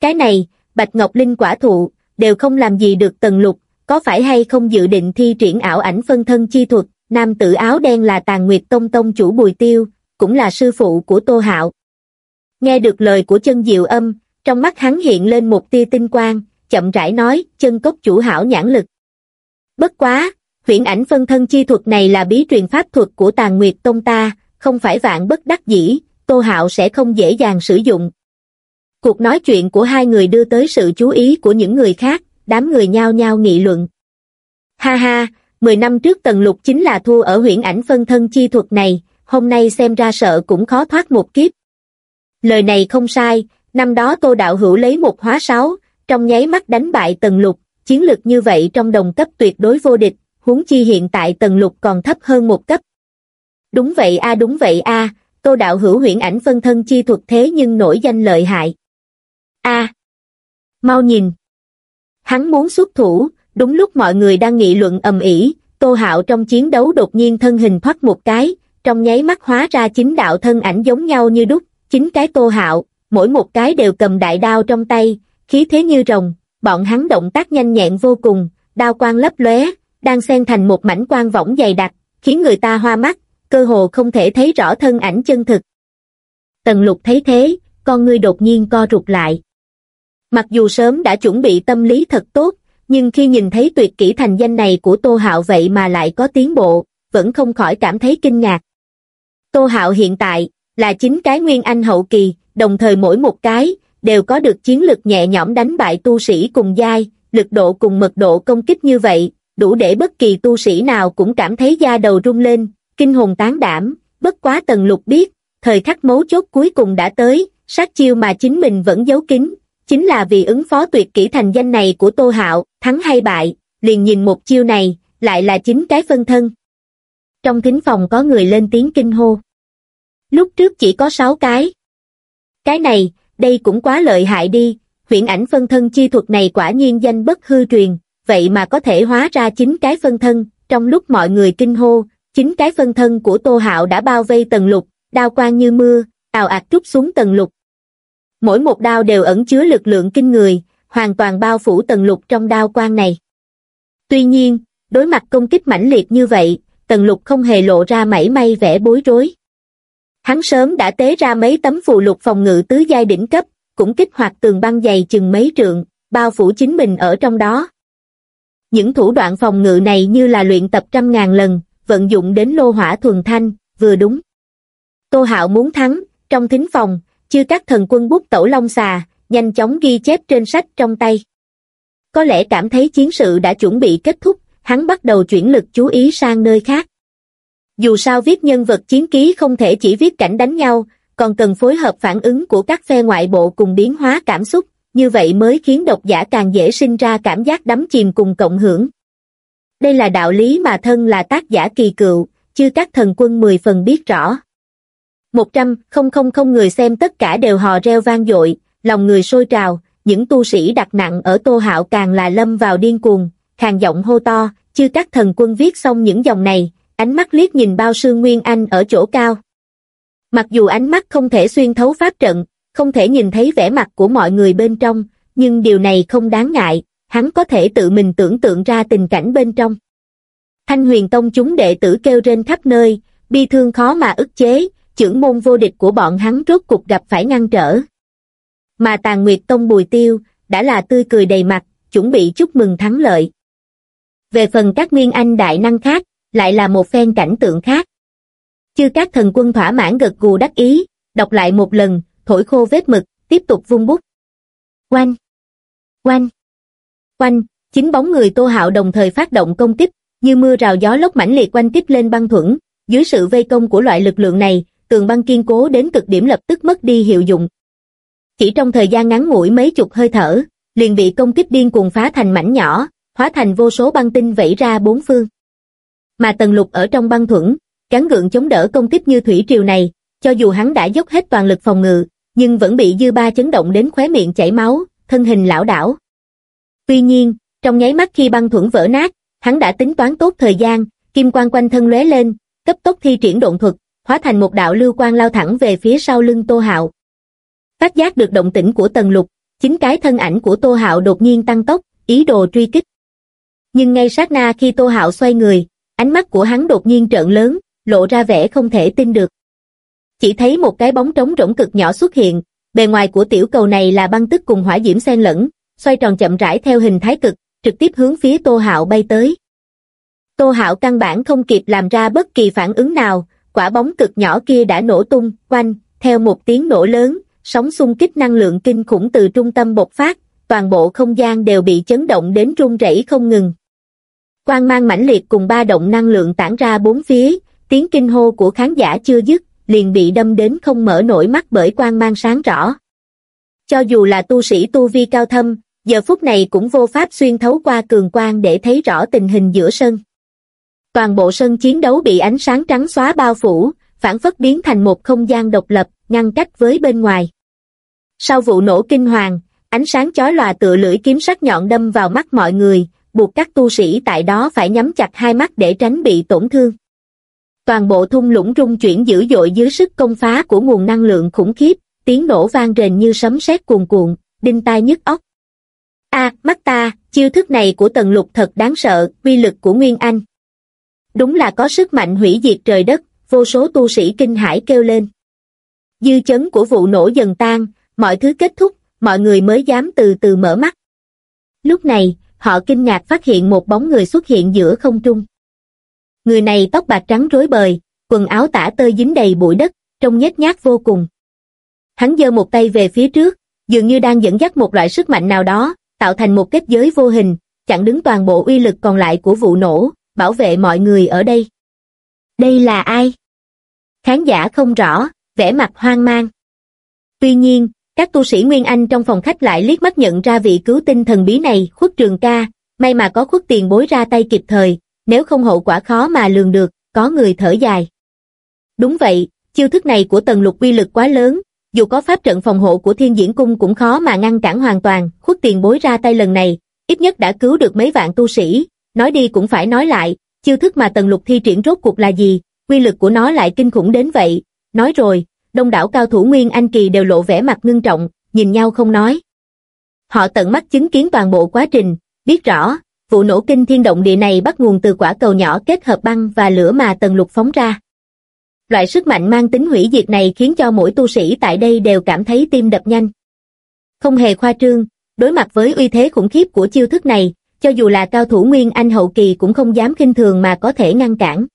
Cái này, Bạch Ngọc Linh quả thụ, đều không làm gì được tần lục, có phải hay không dự định thi triển ảo ảnh phân thân chi thuật, nam tử áo đen là tàn nguyệt tông tông chủ bùi tiêu, cũng là sư phụ của tô hạo. Nghe được lời của chân diệu âm, trong mắt hắn hiện lên một tia tinh quang, chậm rãi nói, chân cốc chủ hảo nhãn lực. Bất quá, huyễn ảnh phân thân chi thuật này là bí truyền pháp thuật của tàn nguyệt tông ta, không phải vạn bất đắc dĩ, tô hạo sẽ không dễ dàng sử dụng. Cuộc nói chuyện của hai người đưa tới sự chú ý của những người khác, đám người nhao nhao nghị luận. Ha ha, 10 năm trước tần lục chính là thua ở huyễn ảnh phân thân chi thuật này, hôm nay xem ra sợ cũng khó thoát một kiếp. Lời này không sai, năm đó tô đạo hữu lấy một hóa sáu, trong nháy mắt đánh bại tần lục, chiến lược như vậy trong đồng cấp tuyệt đối vô địch, huống chi hiện tại tần lục còn thấp hơn một cấp. Đúng vậy a đúng vậy a, tô đạo hữu huyễn ảnh phân thân chi thuật thế nhưng nổi danh lợi hại. a mau nhìn. Hắn muốn xuất thủ, đúng lúc mọi người đang nghị luận ầm ĩ, tô hạo trong chiến đấu đột nhiên thân hình thoát một cái, trong nháy mắt hóa ra chính đạo thân ảnh giống nhau như đúc, chính cái tô hạo, mỗi một cái đều cầm đại đao trong tay, khí thế như rồng, bọn hắn động tác nhanh nhẹn vô cùng, đao quang lấp lóe, đang xen thành một mảnh quang võng dày đặc, khiến người ta hoa mắt, cơ hồ không thể thấy rõ thân ảnh chân thực. Tần lục thấy thế, con ngươi đột nhiên co rụt lại. Mặc dù sớm đã chuẩn bị tâm lý thật tốt, nhưng khi nhìn thấy tuyệt kỹ thành danh này của Tô Hạo vậy mà lại có tiến bộ, vẫn không khỏi cảm thấy kinh ngạc. Tô Hạo hiện tại, là chính cái nguyên anh hậu kỳ, đồng thời mỗi một cái, đều có được chiến lực nhẹ nhõm đánh bại tu sĩ cùng giai, lực độ cùng mật độ công kích như vậy, đủ để bất kỳ tu sĩ nào cũng cảm thấy da đầu rung lên, kinh hồn tán đảm, bất quá tần lục biết, thời khắc mấu chốt cuối cùng đã tới, sát chiêu mà chính mình vẫn giấu kín, chính là vì ứng phó tuyệt kỹ thành danh này của Tô Hạo, thắng hay bại, liền nhìn một chiêu này, lại là chính cái phân thân. Trong thính phòng có người lên tiếng kinh hô. Lúc trước chỉ có 6 cái. Cái này, đây cũng quá lợi hại đi, huyễn ảnh phân thân chi thuật này quả nhiên danh bất hư truyền, vậy mà có thể hóa ra chính cái phân thân, trong lúc mọi người kinh hô, chính cái phân thân của Tô Hạo đã bao vây tầng lục, đao quang như mưa, ào ạt trút xuống tầng lục. Mỗi một đao đều ẩn chứa lực lượng kinh người, hoàn toàn bao phủ tầng lục trong đao quang này. Tuy nhiên, đối mặt công kích mãnh liệt như vậy, tầng lục không hề lộ ra mảy may vẻ bối rối. Hắn sớm đã tế ra mấy tấm phù lục phòng ngự tứ giai đỉnh cấp, cũng kích hoạt tường băng dày chừng mấy trượng, bao phủ chính mình ở trong đó. Những thủ đoạn phòng ngự này như là luyện tập trăm ngàn lần, vận dụng đến lô hỏa thuần thanh, vừa đúng. Tô Hạo muốn thắng, trong thính phòng, chưa các thần quân bút tẩu long xà, nhanh chóng ghi chép trên sách trong tay. Có lẽ cảm thấy chiến sự đã chuẩn bị kết thúc, hắn bắt đầu chuyển lực chú ý sang nơi khác. Dù sao viết nhân vật chiến ký không thể chỉ viết cảnh đánh nhau, còn cần phối hợp phản ứng của các phe ngoại bộ cùng biến hóa cảm xúc, như vậy mới khiến độc giả càng dễ sinh ra cảm giác đắm chìm cùng cộng hưởng. Đây là đạo lý mà thân là tác giả kỳ cựu, chưa các thần quân mười phần biết rõ. Một trăm, không không không người xem tất cả đều hò reo vang dội, lòng người sôi trào, những tu sĩ đặt nặng ở tô hạo càng là lâm vào điên cuồng, khàn giọng hô to, chưa các thần quân viết xong những dòng này, ánh mắt liếc nhìn bao sương Nguyên Anh ở chỗ cao. Mặc dù ánh mắt không thể xuyên thấu pháp trận, không thể nhìn thấy vẻ mặt của mọi người bên trong, nhưng điều này không đáng ngại, hắn có thể tự mình tưởng tượng ra tình cảnh bên trong. Thanh huyền tông chúng đệ tử kêu trên khắp nơi, bi thương khó mà ức chế, trưởng môn vô địch của bọn hắn rốt cục gặp phải ngăn trở. Mà tàn nguyệt tông bùi tiêu, đã là tươi cười đầy mặt, chuẩn bị chúc mừng thắng lợi. Về phần các nguyên anh đại năng khác, lại là một phen cảnh tượng khác. Chư các thần quân thỏa mãn gật gù đắc ý, đọc lại một lần, thổi khô vết mực, tiếp tục vung bút. quanh quanh quanh Chính bóng người Tô Hạo đồng thời phát động công kích, như mưa rào gió lốc mãnh liệt quanh kích lên băng thuẫn. Dưới sự vây công của loại lực lượng này, tường băng kiên cố đến cực điểm lập tức mất đi hiệu dụng. Chỉ trong thời gian ngắn ngủi mấy chục hơi thở, liền bị công kích điên cuồng phá thành mảnh nhỏ, hóa thành vô số băng tinh vẫy ra bốn phương. Mà tần lục ở trong băng thuẫn, cắn gượng chống đỡ công kích như thủy triều này, cho dù hắn đã dốc hết toàn lực phòng ngự, nhưng vẫn bị dư ba chấn động đến khóe miệng chảy máu, thân hình lão đảo. Tuy nhiên, trong nháy mắt khi băng thuẫn vỡ nát, hắn đã tính toán tốt thời gian, kim quang quanh thân lóe lên, cấp tốc thi triển độn thuật, hóa thành một đạo lưu quang lao thẳng về phía sau lưng Tô Hạo. Phát giác được động tĩnh của Tần Lục, chính cái thân ảnh của Tô Hạo đột nhiên tăng tốc, ý đồ truy kích. Nhưng ngay sát na khi Tô Hạo xoay người, ánh mắt của hắn đột nhiên trợn lớn, lộ ra vẻ không thể tin được. Chỉ thấy một cái bóng trống rỗng cực nhỏ xuất hiện, bề ngoài của tiểu cầu này là băng tức cùng hỏa diễm xen lẫn, xoay tròn chậm rãi theo hình thái cực, trực tiếp hướng phía Tô Hạo bay tới. Tô Hạo căn bản không kịp làm ra bất kỳ phản ứng nào, quả bóng cực nhỏ kia đã nổ tung, quanh, theo một tiếng nổ lớn, sóng xung kích năng lượng kinh khủng từ trung tâm bộc phát, toàn bộ không gian đều bị chấn động đến rung rẩy không ngừng. Quang mang mãnh liệt cùng ba động năng lượng tản ra bốn phía, tiếng kinh hô của khán giả chưa dứt, liền bị đâm đến không mở nổi mắt bởi quang mang sáng rõ. Cho dù là tu sĩ tu vi cao thâm, giờ phút này cũng vô pháp xuyên thấu qua cường quang để thấy rõ tình hình giữa sân. Toàn bộ sân chiến đấu bị ánh sáng trắng xóa bao phủ, phản phất biến thành một không gian độc lập, ngăn cách với bên ngoài. Sau vụ nổ kinh hoàng, ánh sáng chói lòa tựa lưỡi kiếm sắc nhọn đâm vào mắt mọi người, buộc các tu sĩ tại đó phải nhắm chặt hai mắt để tránh bị tổn thương. Toàn bộ thung lũng rung chuyển dữ dội dưới sức công phá của nguồn năng lượng khủng khiếp, tiếng nổ vang rền như sấm sét cuồn cuộn, đinh tai nhức óc. A, mắt ta, chiêu thức này của tần lục thật đáng sợ, uy lực của Nguyên Anh. đúng là có sức mạnh hủy diệt trời đất, vô số tu sĩ kinh hải kêu lên. Dư chấn của vụ nổ dần tan, mọi thứ kết thúc, mọi người mới dám từ từ mở mắt. Lúc này, họ kinh ngạc phát hiện một bóng người xuất hiện giữa không trung. Người này tóc bạc trắng rối bời, quần áo tả tơi dính đầy bụi đất, trông nhếch nhác vô cùng. Hắn giơ một tay về phía trước, dường như đang dẫn dắt một loại sức mạnh nào đó, tạo thành một kết giới vô hình, chặn đứng toàn bộ uy lực còn lại của vụ nổ, bảo vệ mọi người ở đây. Đây là ai? Khán giả không rõ, vẻ mặt hoang mang. Tuy nhiên, các tu sĩ Nguyên Anh trong phòng khách lại liếc mắt nhận ra vị cứu tinh thần bí này, khuất trường ca, may mà có khuất tiền bối ra tay kịp thời, nếu không hậu quả khó mà lường được, có người thở dài. Đúng vậy, chiêu thức này của tần lục uy lực quá lớn, dù có pháp trận phòng hộ của thiên diễn cung cũng khó mà ngăn cản hoàn toàn, khuất tiền bối ra tay lần này, ít nhất đã cứu được mấy vạn tu sĩ, nói đi cũng phải nói lại, chiêu thức mà tần lục thi triển rốt cuộc là gì, quy lực của nó lại kinh khủng đến vậy, nói rồi, đông đảo cao thủ Nguyên Anh Kỳ đều lộ vẻ mặt ngưng trọng, nhìn nhau không nói. Họ tận mắt chứng kiến toàn bộ quá trình, biết rõ, vụ nổ kinh thiên động địa này bắt nguồn từ quả cầu nhỏ kết hợp băng và lửa mà tần lục phóng ra. Loại sức mạnh mang tính hủy diệt này khiến cho mỗi tu sĩ tại đây đều cảm thấy tim đập nhanh. Không hề khoa trương, đối mặt với uy thế khủng khiếp của chiêu thức này, cho dù là cao thủ Nguyên Anh hậu kỳ cũng không dám kinh thường mà có thể ngăn cản.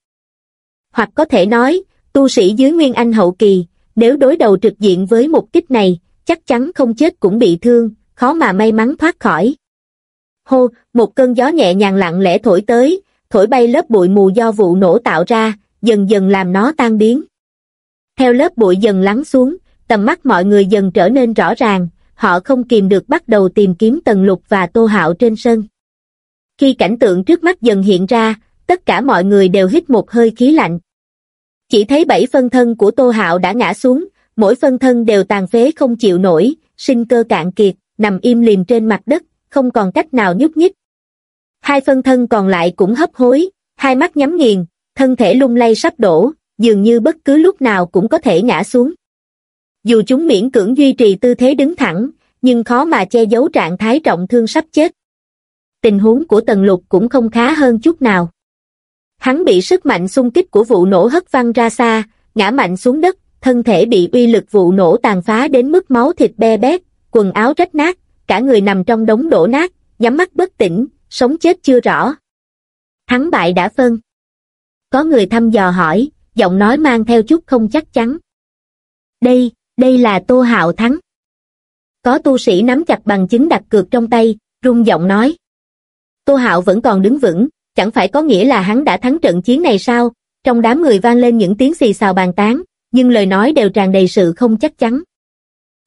Hoặc có thể nói, tu sĩ dưới Nguyên Anh hậu kỳ, nếu đối đầu trực diện với một kích này, chắc chắn không chết cũng bị thương, khó mà may mắn thoát khỏi. Hô, một cơn gió nhẹ nhàng lặng lẽ thổi tới, thổi bay lớp bụi mù do vụ nổ tạo ra, dần dần làm nó tan biến. Theo lớp bụi dần lắng xuống, tầm mắt mọi người dần trở nên rõ ràng, họ không kìm được bắt đầu tìm kiếm Tần Lục và Tô Hạo trên sân. Khi cảnh tượng trước mắt dần hiện ra, tất cả mọi người đều hít một hơi khí lạnh. Chỉ thấy bảy phân thân của Tô Hạo đã ngã xuống, mỗi phân thân đều tàn phế không chịu nổi, sinh cơ cạn kiệt, nằm im liềm trên mặt đất, không còn cách nào nhúc nhích. Hai phân thân còn lại cũng hấp hối, hai mắt nhắm nghiền, thân thể lung lay sắp đổ, dường như bất cứ lúc nào cũng có thể ngã xuống. Dù chúng miễn cưỡng duy trì tư thế đứng thẳng, nhưng khó mà che giấu trạng thái trọng thương sắp chết. Tình huống của Tần Lục cũng không khá hơn chút nào. Hắn bị sức mạnh xung kích của vụ nổ hất văng ra xa, ngã mạnh xuống đất, thân thể bị uy lực vụ nổ tàn phá đến mức máu thịt be bét, quần áo rách nát, cả người nằm trong đống đổ nát, nhắm mắt bất tỉnh, sống chết chưa rõ. Thắng bại đã phân. Có người thăm dò hỏi, giọng nói mang theo chút không chắc chắn. Đây, đây là Tô Hạo thắng. Có tu sĩ nắm chặt bằng chứng đặt cược trong tay, rung giọng nói. Tô Hạo vẫn còn đứng vững, chẳng phải có nghĩa là hắn đã thắng trận chiến này sao? Trong đám người vang lên những tiếng xì xào bàn tán, nhưng lời nói đều tràn đầy sự không chắc chắn.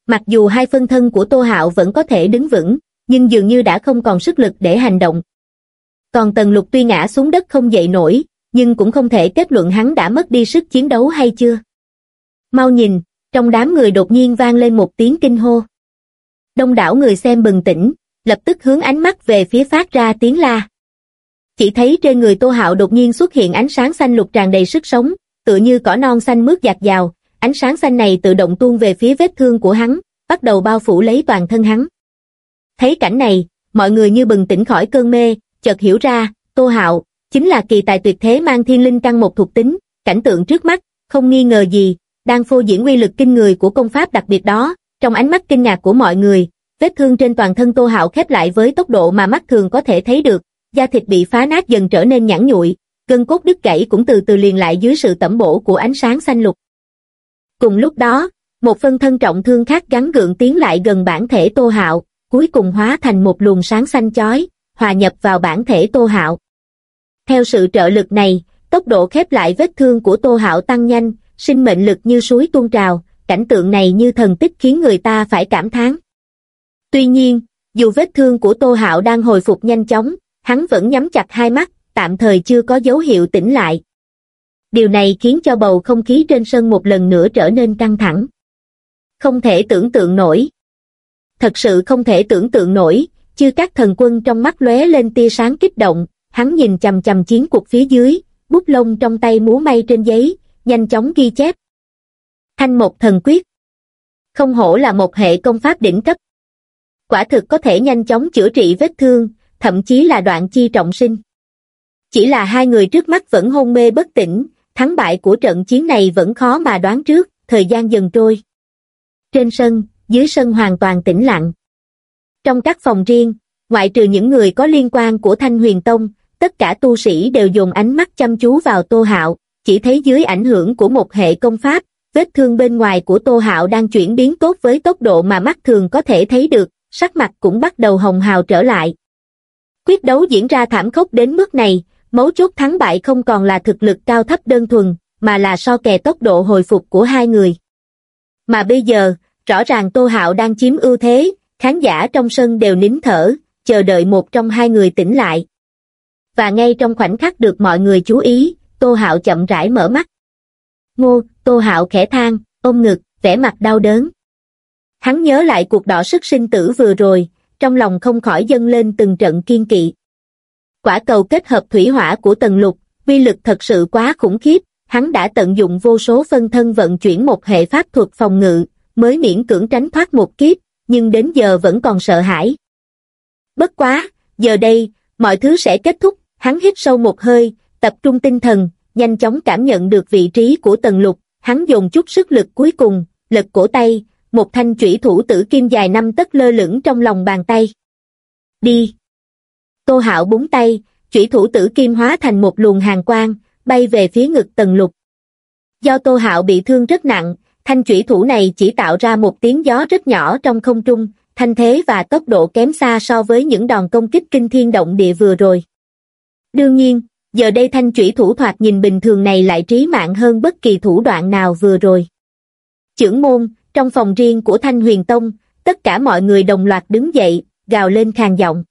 Mặc dù hai phân thân của Tô Hạo vẫn có thể đứng vững, nhưng dường như đã không còn sức lực để hành động. Còn Tần Lục tuy ngã xuống đất không dậy nổi, nhưng cũng không thể kết luận hắn đã mất đi sức chiến đấu hay chưa. Mau nhìn, trong đám người đột nhiên vang lên một tiếng kinh hô. Đông đảo người xem bừng tỉnh, lập tức hướng ánh mắt về phía phát ra tiếng la. Chỉ thấy trên người Tô Hạo đột nhiên xuất hiện ánh sáng xanh lục tràn đầy sức sống, tựa như cỏ non xanh mướt dạt dào, ánh sáng xanh này tự động tuôn về phía vết thương của hắn, bắt đầu bao phủ lấy toàn thân hắn. Thấy cảnh này, mọi người như bừng tỉnh khỏi cơn mê, chợt hiểu ra, Tô Hạo, chính là kỳ tài tuyệt thế mang thiên linh căn một thuộc tính, cảnh tượng trước mắt, không nghi ngờ gì, đang phô diễn uy lực kinh người của công pháp đặc biệt đó, trong ánh mắt kinh ngạc của mọi người, vết thương trên toàn thân Tô Hạo khép lại với tốc độ mà mắt thường có thể thấy được, da thịt bị phá nát dần trở nên nhẵn nhụi, gân cốt đứt gãy cũng từ từ liền lại dưới sự tẩm bổ của ánh sáng xanh lục. Cùng lúc đó, một phân thân trọng thương khác gắn gượng tiến lại gần bản thể Tô Hạo, cuối cùng hóa thành một luồng sáng xanh chói, hòa nhập vào bản thể Tô Hạo. Theo sự trợ lực này, tốc độ khép lại vết thương của Tô Hạo tăng nhanh, sinh mệnh lực như suối tuôn trào, cảnh tượng này như thần tích khiến người ta phải cảm thán. Tuy nhiên, dù vết thương của Tô Hạo đang hồi phục nhanh chóng, hắn vẫn nhắm chặt hai mắt, tạm thời chưa có dấu hiệu tỉnh lại. Điều này khiến cho bầu không khí trên sân một lần nữa trở nên căng thẳng. Không thể tưởng tượng nổi. Thật sự không thể tưởng tượng nổi, chư các thần quân trong mắt lóe lên tia sáng kích động, hắn nhìn chầm chầm chiến cuộc phía dưới, bút lông trong tay múa may trên giấy, nhanh chóng ghi chép. Thanh một thần quyết. Không hổ là một hệ công pháp đỉnh cấp. Quả thực có thể nhanh chóng chữa trị vết thương, thậm chí là đoạn chi trọng sinh. Chỉ là hai người trước mắt vẫn hôn mê bất tỉnh, thắng bại của trận chiến này vẫn khó mà đoán trước, thời gian dần trôi. Trên sân, dưới sân hoàn toàn tĩnh lặng. Trong các phòng riêng, ngoại trừ những người có liên quan của Thanh Huyền Tông, tất cả tu sĩ đều dùng ánh mắt chăm chú vào Tô Hạo, chỉ thấy dưới ảnh hưởng của một hệ công pháp, vết thương bên ngoài của Tô Hạo đang chuyển biến tốt với tốc độ mà mắt thường có thể thấy được, sắc mặt cũng bắt đầu hồng hào trở lại. Quyết đấu diễn ra thảm khốc đến mức này, mấu chốt thắng bại không còn là thực lực cao thấp đơn thuần, mà là so kè tốc độ hồi phục của hai người. Mà bây giờ, rõ ràng Tô Hạo đang chiếm ưu thế, khán giả trong sân đều nín thở, chờ đợi một trong hai người tỉnh lại. Và ngay trong khoảnh khắc được mọi người chú ý, Tô Hạo chậm rãi mở mắt. Ngô, Tô Hạo khẽ than, ôm ngực, vẻ mặt đau đớn. Hắn nhớ lại cuộc đỏ sức sinh tử vừa rồi, trong lòng không khỏi dâng lên từng trận kiên kỵ. Quả cầu kết hợp thủy hỏa của tần lục, vi lực thật sự quá khủng khiếp, hắn đã tận dụng vô số phân thân vận chuyển một hệ pháp thuật phòng ngự, mới miễn cưỡng tránh thoát một kiếp, nhưng đến giờ vẫn còn sợ hãi. Bất quá, giờ đây, mọi thứ sẽ kết thúc, hắn hít sâu một hơi, tập trung tinh thần, nhanh chóng cảm nhận được vị trí của tần lục, hắn dùng chút sức lực cuối cùng, lật cổ tay, một thanh chủy thủ tử kim dài năm tấc lơ lửng trong lòng bàn tay. Đi! Tô hạo búng tay, chủy thủ tử kim hóa thành một luồng hàng quang, bay về phía ngực tần lục. Do Tô Hạo bị thương rất nặng, thanh chủy thủ này chỉ tạo ra một tiếng gió rất nhỏ trong không trung, thanh thế và tốc độ kém xa so với những đòn công kích kinh thiên động địa vừa rồi. Đương nhiên, giờ đây thanh chủy thủ thoạt nhìn bình thường này lại trí mạng hơn bất kỳ thủ đoạn nào vừa rồi. Chưởng môn, trong phòng riêng của Thanh Huyền Tông, tất cả mọi người đồng loạt đứng dậy, gào lên khàn giọng.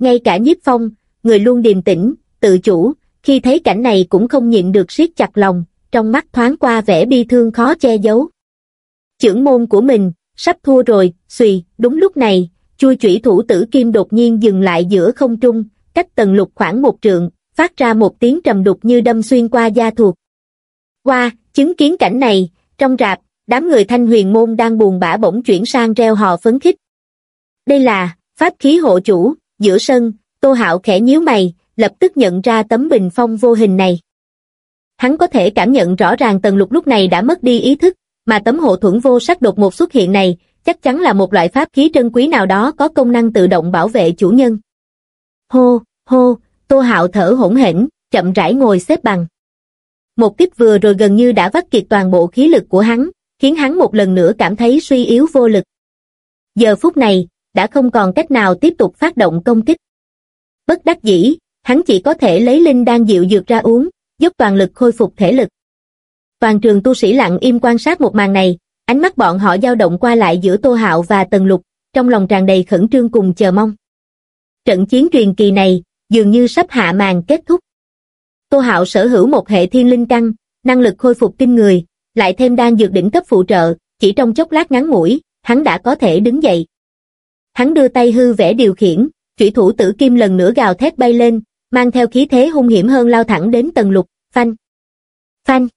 Ngay cả nhiếp phong, người luôn điềm tĩnh, tự chủ, khi thấy cảnh này cũng không nhịn được siết chặt lòng, trong mắt thoáng qua vẻ bi thương khó che giấu. Chưởng môn của mình, sắp thua rồi, xùy, đúng lúc này, chui chủy thủ tử kim đột nhiên dừng lại giữa không trung, cách tầng lục khoảng một trượng, phát ra một tiếng trầm đục như đâm xuyên qua da thuộc. Qua, chứng kiến cảnh này, trong rạp, đám người thanh huyền môn đang buồn bã bỗng chuyển sang reo hò phấn khích. Đây là, pháp khí hộ chủ, giữa sân, tô hạo khẽ nhíu mày, lập tức nhận ra tấm bình phong vô hình này. Hắn có thể cảm nhận rõ ràng tần lục lúc này đã mất đi ý thức, mà tấm hộ thuẫn vô sắc đột một xuất hiện này, chắc chắn là một loại pháp khí trân quý nào đó có công năng tự động bảo vệ chủ nhân. Hô, hô, tô hạo thở hỗn hển, chậm rãi ngồi xếp bằng. Một kích vừa rồi gần như đã vắt kiệt toàn bộ khí lực của hắn, khiến hắn một lần nữa cảm thấy suy yếu vô lực. Giờ phút này, đã không còn cách nào tiếp tục phát động công kích. Bất đắc dĩ, hắn chỉ có thể lấy linh đan dịu dược ra uống, giúp toàn lực khôi phục thể lực. Toàn trường tu sĩ lặng im quan sát một màn này, ánh mắt bọn họ dao động qua lại giữa Tô Hạo và Tần Lục, trong lòng tràn đầy khẩn trương cùng chờ mong. Trận chiến truyền kỳ này, dường như sắp hạ màn kết thúc. Tô Hạo sở hữu một hệ thiên linh căn, năng lực khôi phục kinh người, lại thêm đan dược đỉnh cấp phụ trợ, chỉ trong chốc lát ngắn ngủi, hắn đã có thể đứng dậy. Hắn đưa tay hư vẽ điều khiển, chủy thủ tử kim lần nữa gào thét bay lên, mang theo khí thế hung hiểm hơn lao thẳng đến tầng lục, phanh. Phanh.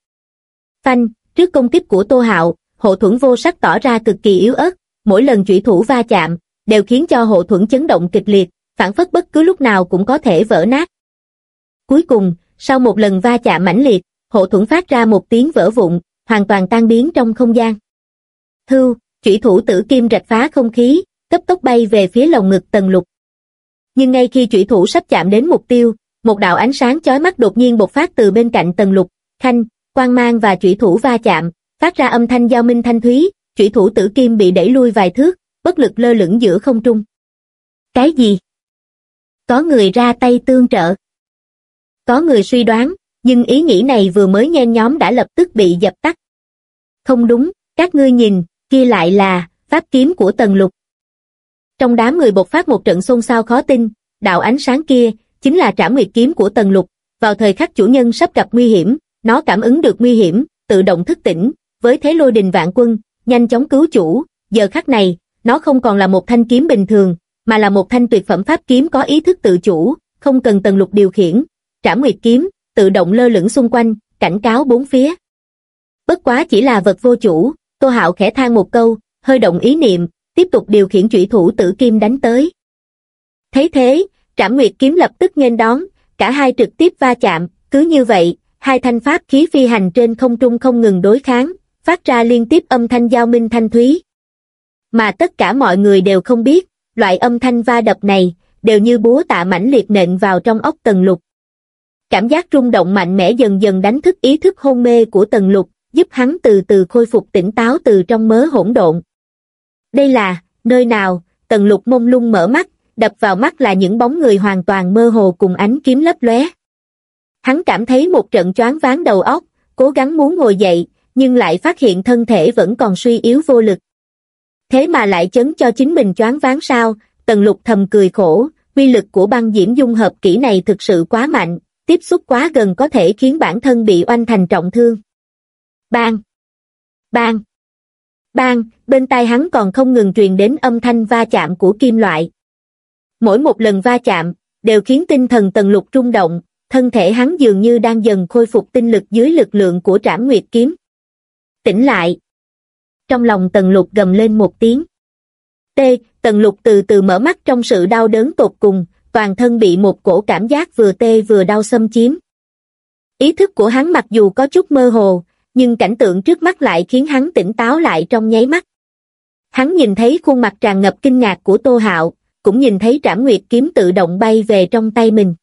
Phanh, trước công kích của Tô Hạo, hộ thuẫn vô sắc tỏ ra cực kỳ yếu ớt, mỗi lần chủy thủ va chạm, đều khiến cho hộ thuẫn chấn động kịch liệt, phản phất bất cứ lúc nào cũng có thể vỡ nát. Cuối cùng, sau một lần va chạm mãnh liệt, hộ thuẫn phát ra một tiếng vỡ vụn, hoàn toàn tan biến trong không gian. Hưu, chủy thủ tử kim rạch phá không khí, cấp tốc bay về phía lồng ngực tần lục. Nhưng ngay khi chủy thủ sắp chạm đến mục tiêu, một đạo ánh sáng chói mắt đột nhiên bộc phát từ bên cạnh tần lục, khanh, quang mang và chủy thủ va chạm, phát ra âm thanh giao minh thanh thúy, chủy thủ tử kim bị đẩy lui vài thước, bất lực lơ lửng giữa không trung. Cái gì? Có người ra tay tương trợ. Có người suy đoán, nhưng ý nghĩ này vừa mới nhen nhóm đã lập tức bị dập tắt. Không đúng, các ngươi nhìn, kia lại là, pháp kiếm của tần lục. Trong đám người bộc phát một trận xôn xao khó tin, đạo ánh sáng kia, chính là trảm nguyệt kiếm của tần lục. Vào thời khắc chủ nhân sắp gặp nguy hiểm, nó cảm ứng được nguy hiểm, tự động thức tỉnh, với thế lôi đình vạn quân, nhanh chóng cứu chủ. Giờ khắc này, nó không còn là một thanh kiếm bình thường, mà là một thanh tuyệt phẩm pháp kiếm có ý thức tự chủ, không cần tần lục điều khiển. Trảm nguyệt kiếm, tự động lơ lửng xung quanh, cảnh cáo bốn phía. Bất quá chỉ là vật vô chủ, Tô Hạo khẽ than một câu, hơi động ý niệm, tiếp tục điều khiển chủy thủ tử kim đánh tới. Thấy thế, Trảm Nguyệt kiếm lập tức nghênh đón, cả hai trực tiếp va chạm, cứ như vậy, hai thanh pháp khí phi hành trên không trung không ngừng đối kháng, phát ra liên tiếp âm thanh giao minh thanh thúy. Mà tất cả mọi người đều không biết, loại âm thanh va đập này, đều như búa tạ mãnh liệt nện vào trong ốc tần lục. Cảm giác rung động mạnh mẽ dần dần đánh thức ý thức hôn mê của tần lục, giúp hắn từ từ khôi phục tỉnh táo từ trong mớ hỗn độn. Đây là, nơi nào, tần lục mông lung mở mắt, đập vào mắt là những bóng người hoàn toàn mơ hồ cùng ánh kiếm lấp lóe. Hắn cảm thấy một trận choáng váng đầu óc, cố gắng muốn ngồi dậy, nhưng lại phát hiện thân thể vẫn còn suy yếu vô lực. Thế mà lại chấn cho chính mình choáng váng sao, tần lục thầm cười khổ, uy lực của băng diễm dung hợp kỹ này thực sự quá mạnh, tiếp xúc quá gần có thể khiến bản thân bị oanh thành trọng thương. Bang! Bang! Bang! Bên tai hắn còn không ngừng truyền đến âm thanh va chạm của kim loại. Mỗi một lần va chạm, đều khiến tinh thần tần lục rung động, thân thể hắn dường như đang dần khôi phục tinh lực dưới lực lượng của trảm nguyệt kiếm. Tỉnh lại! Trong lòng tần lục gầm lên một tiếng. T, tần lục từ từ mở mắt trong sự đau đớn tột cùng, toàn thân bị một cổ cảm giác vừa tê vừa đau xâm chiếm. Ý thức của hắn mặc dù có chút mơ hồ, nhưng cảnh tượng trước mắt lại khiến hắn tỉnh táo lại trong nháy mắt. Hắn nhìn thấy khuôn mặt tràn ngập kinh ngạc của Tô Hạo, cũng nhìn thấy trảm nguyệt kiếm tự động bay về trong tay mình.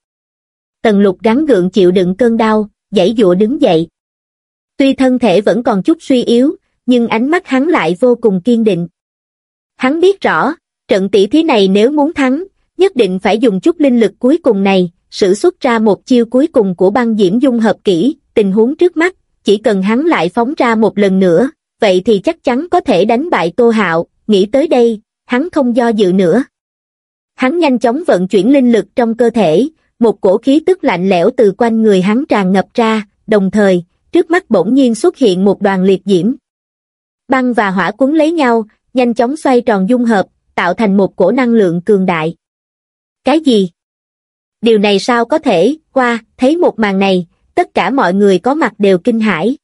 Tần lục gắn gượng chịu đựng cơn đau, dãy dụa đứng dậy. Tuy thân thể vẫn còn chút suy yếu, nhưng ánh mắt hắn lại vô cùng kiên định. Hắn biết rõ, trận tỷ thí này nếu muốn thắng, nhất định phải dùng chút linh lực cuối cùng này, sử xuất ra một chiêu cuối cùng của băng diễm dung hợp kỹ, tình huống trước mắt, chỉ cần hắn lại phóng ra một lần nữa, vậy thì chắc chắn có thể đánh bại Tô Hạo, nghĩ tới đây, hắn không do dự nữa. Hắn nhanh chóng vận chuyển linh lực trong cơ thể, một cổ khí tức lạnh lẽo từ quanh người hắn tràn ngập ra, đồng thời, trước mắt bỗng nhiên xuất hiện một đoàn liệt diễm. Băng và hỏa cuốn lấy nhau, nhanh chóng xoay tròn dung hợp, tạo thành một cổ năng lượng cường đại. Cái gì? Điều này sao có thể, qua, thấy một màn này, tất cả mọi người có mặt đều kinh hãi.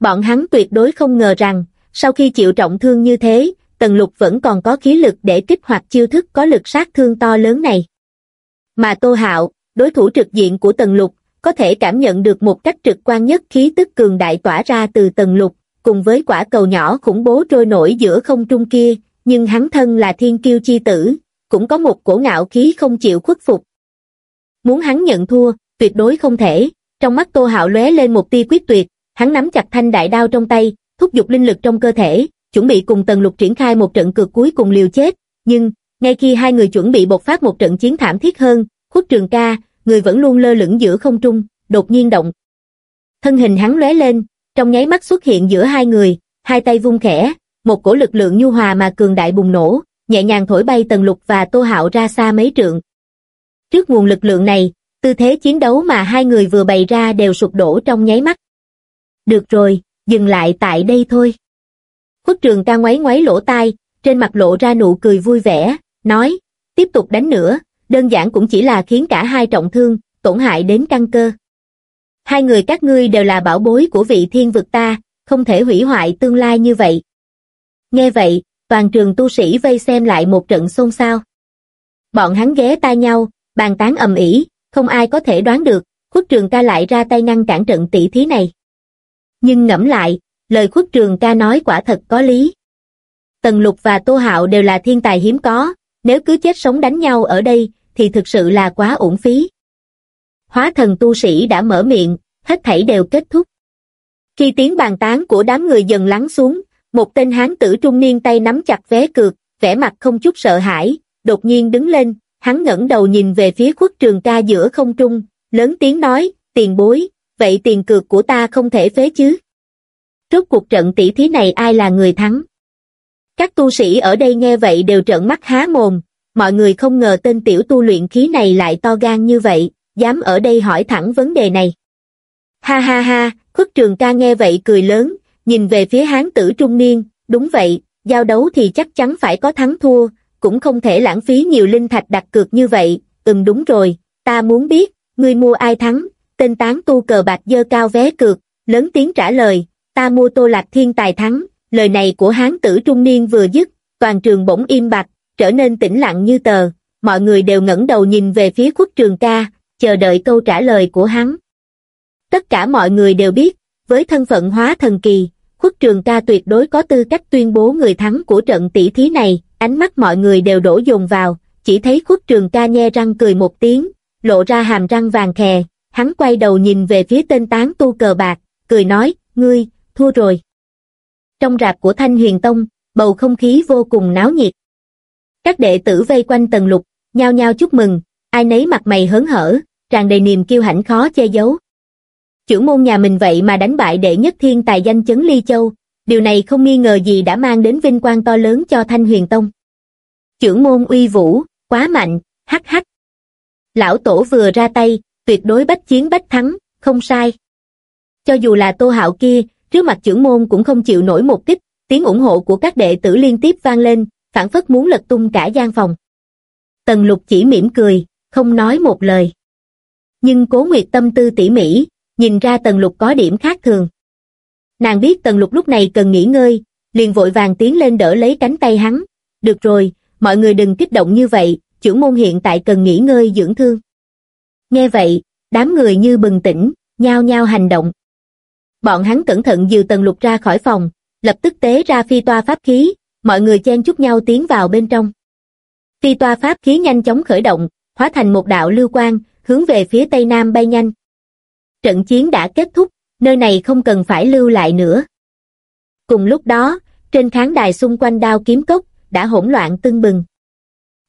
Bọn hắn tuyệt đối không ngờ rằng, sau khi chịu trọng thương như thế, Tần Lục vẫn còn có khí lực để kích hoạt chiêu thức có lực sát thương to lớn này. Mà Tô Hạo, đối thủ trực diện của Tần Lục, có thể cảm nhận được một cách trực quan nhất khí tức cường đại tỏa ra từ Tần Lục, cùng với quả cầu nhỏ khủng bố trôi nổi giữa không trung kia, nhưng hắn thân là thiên kiêu chi tử, cũng có một cổ ngạo khí không chịu khuất phục. Muốn hắn nhận thua, tuyệt đối không thể, trong mắt Tô Hạo lóe lên một tia quyết tuyệt, hắn nắm chặt thanh đại đao trong tay, thúc giục linh lực trong cơ thể, chuẩn bị cùng Tần Lục triển khai một trận cược cuối cùng liều chết, nhưng, ngay khi hai người chuẩn bị bộc phát một trận chiến thảm thiết hơn, khuất trường ca, người vẫn luôn lơ lửng giữa không trung, đột nhiên động. Thân hình hắn lóe lên, trong nháy mắt xuất hiện giữa hai người, hai tay vung khẽ, một cổ lực lượng nhu hòa mà cường đại bùng nổ, nhẹ nhàng thổi bay Tần Lục và Tô Hạo ra xa mấy trượng. Trước nguồn lực lượng này, tư thế chiến đấu mà hai người vừa bày ra đều sụp đổ trong nháy mắt. Được rồi, dừng lại tại đây thôi. Khuất trường ca ngoáy ngoáy lỗ tai, trên mặt lộ ra nụ cười vui vẻ, nói, tiếp tục đánh nữa, đơn giản cũng chỉ là khiến cả hai trọng thương, tổn hại đến căn cơ. Hai người các ngươi đều là bảo bối của vị thiên vực ta, không thể hủy hoại tương lai như vậy. Nghe vậy, toàn trường tu sĩ vây xem lại một trận xôn xao. Bọn hắn ghé tai nhau, bàn tán ầm ĩ, không ai có thể đoán được, khuất trường ca lại ra tay ngăn cản trận tỷ thí này. Nhưng ngẫm lại, lời khuất trường ca nói quả thật có lý. Tần Lục và Tô Hạo đều là thiên tài hiếm có, nếu cứ chết sống đánh nhau ở đây, thì thực sự là quá uổng phí. Hóa thần tu sĩ đã mở miệng, hết thảy đều kết thúc. Khi tiếng bàn tán của đám người dần lắng xuống, một tên hán tử trung niên tay nắm chặt vé cược, vẻ mặt không chút sợ hãi, đột nhiên đứng lên, hắn ngẩng đầu nhìn về phía khuất trường ca giữa không trung, lớn tiếng nói, tiền bối, vậy tiền cược của ta không thể phế chứ. Rốt cuộc trận tỷ thí này ai là người thắng? Các tu sĩ ở đây nghe vậy đều trợn mắt há mồm, mọi người không ngờ tên tiểu tu luyện khí này lại to gan như vậy, dám ở đây hỏi thẳng vấn đề này. Ha ha ha, khuất trường ca nghe vậy cười lớn, nhìn về phía hán tử trung niên, đúng vậy, giao đấu thì chắc chắn phải có thắng thua, cũng không thể lãng phí nhiều linh thạch đặt cược như vậy, ừm đúng rồi, ta muốn biết, ngươi mua ai thắng, tên tán tu cờ bạc dơ cao vé cược, lớn tiếng trả lời, ta mua tô lạc thiên tài thắng, lời này của hán tử trung niên vừa dứt, toàn trường bỗng im bặt, trở nên tĩnh lặng như tờ, mọi người đều ngẩng đầu nhìn về phía khuất trường ca, chờ đợi câu trả lời của hắn. Tất cả mọi người đều biết, với thân phận hóa thần kỳ, khuất trường ca tuyệt đối có tư cách tuyên bố người thắng của trận tỷ thí này, ánh mắt mọi người đều đổ dồn vào, chỉ thấy khuất trường ca nhe răng cười một tiếng, lộ ra hàm răng vàng khè, hắn quay đầu nhìn về phía tên tán tu cờ bạc, cười nói, ngươi, thua rồi. Trong rạp của Thanh Huyền Tông, bầu không khí vô cùng náo nhiệt. Các đệ tử vây quanh tần lục, nhao nhao chúc mừng, ai nấy mặt mày hớn hở, tràn đầy niềm kiêu hãnh khó che giấu trưởng môn nhà mình vậy mà đánh bại đệ nhất thiên tài danh chấn Ly Châu, điều này không nghi ngờ gì đã mang đến vinh quang to lớn cho Thanh Huyền Tông. Trưởng môn uy vũ, quá mạnh, hắc hắc. Lão Tổ vừa ra tay, tuyệt đối bách chiến bách thắng, không sai. Cho dù là Tô Hạo kia, trước mặt trưởng môn cũng không chịu nổi một kích, tiếng ủng hộ của các đệ tử liên tiếp vang lên, phản phất muốn lật tung cả gian phòng. Tần lục chỉ mỉm cười, không nói một lời. Nhưng cố nguyệt tâm tư tỉ mỉ, nhìn ra tần lục có điểm khác thường. Nàng biết tần lục lúc này cần nghỉ ngơi, liền vội vàng tiến lên đỡ lấy cánh tay hắn. Được rồi, mọi người đừng kích động như vậy, trưởng môn hiện tại cần nghỉ ngơi dưỡng thương. Nghe vậy, đám người như bừng tỉnh, nhao nhao hành động. Bọn hắn cẩn thận dìu tần lục ra khỏi phòng, lập tức tế ra phi toa pháp khí, mọi người chen chúc nhau tiến vào bên trong. Phi toa pháp khí nhanh chóng khởi động, hóa thành một đạo lưu quang, hướng về phía tây nam bay nhanh. Trận chiến đã kết thúc, nơi này không cần phải lưu lại nữa. Cùng lúc đó, trên khán đài xung quanh đao kiếm cốc, đã hỗn loạn tưng bừng.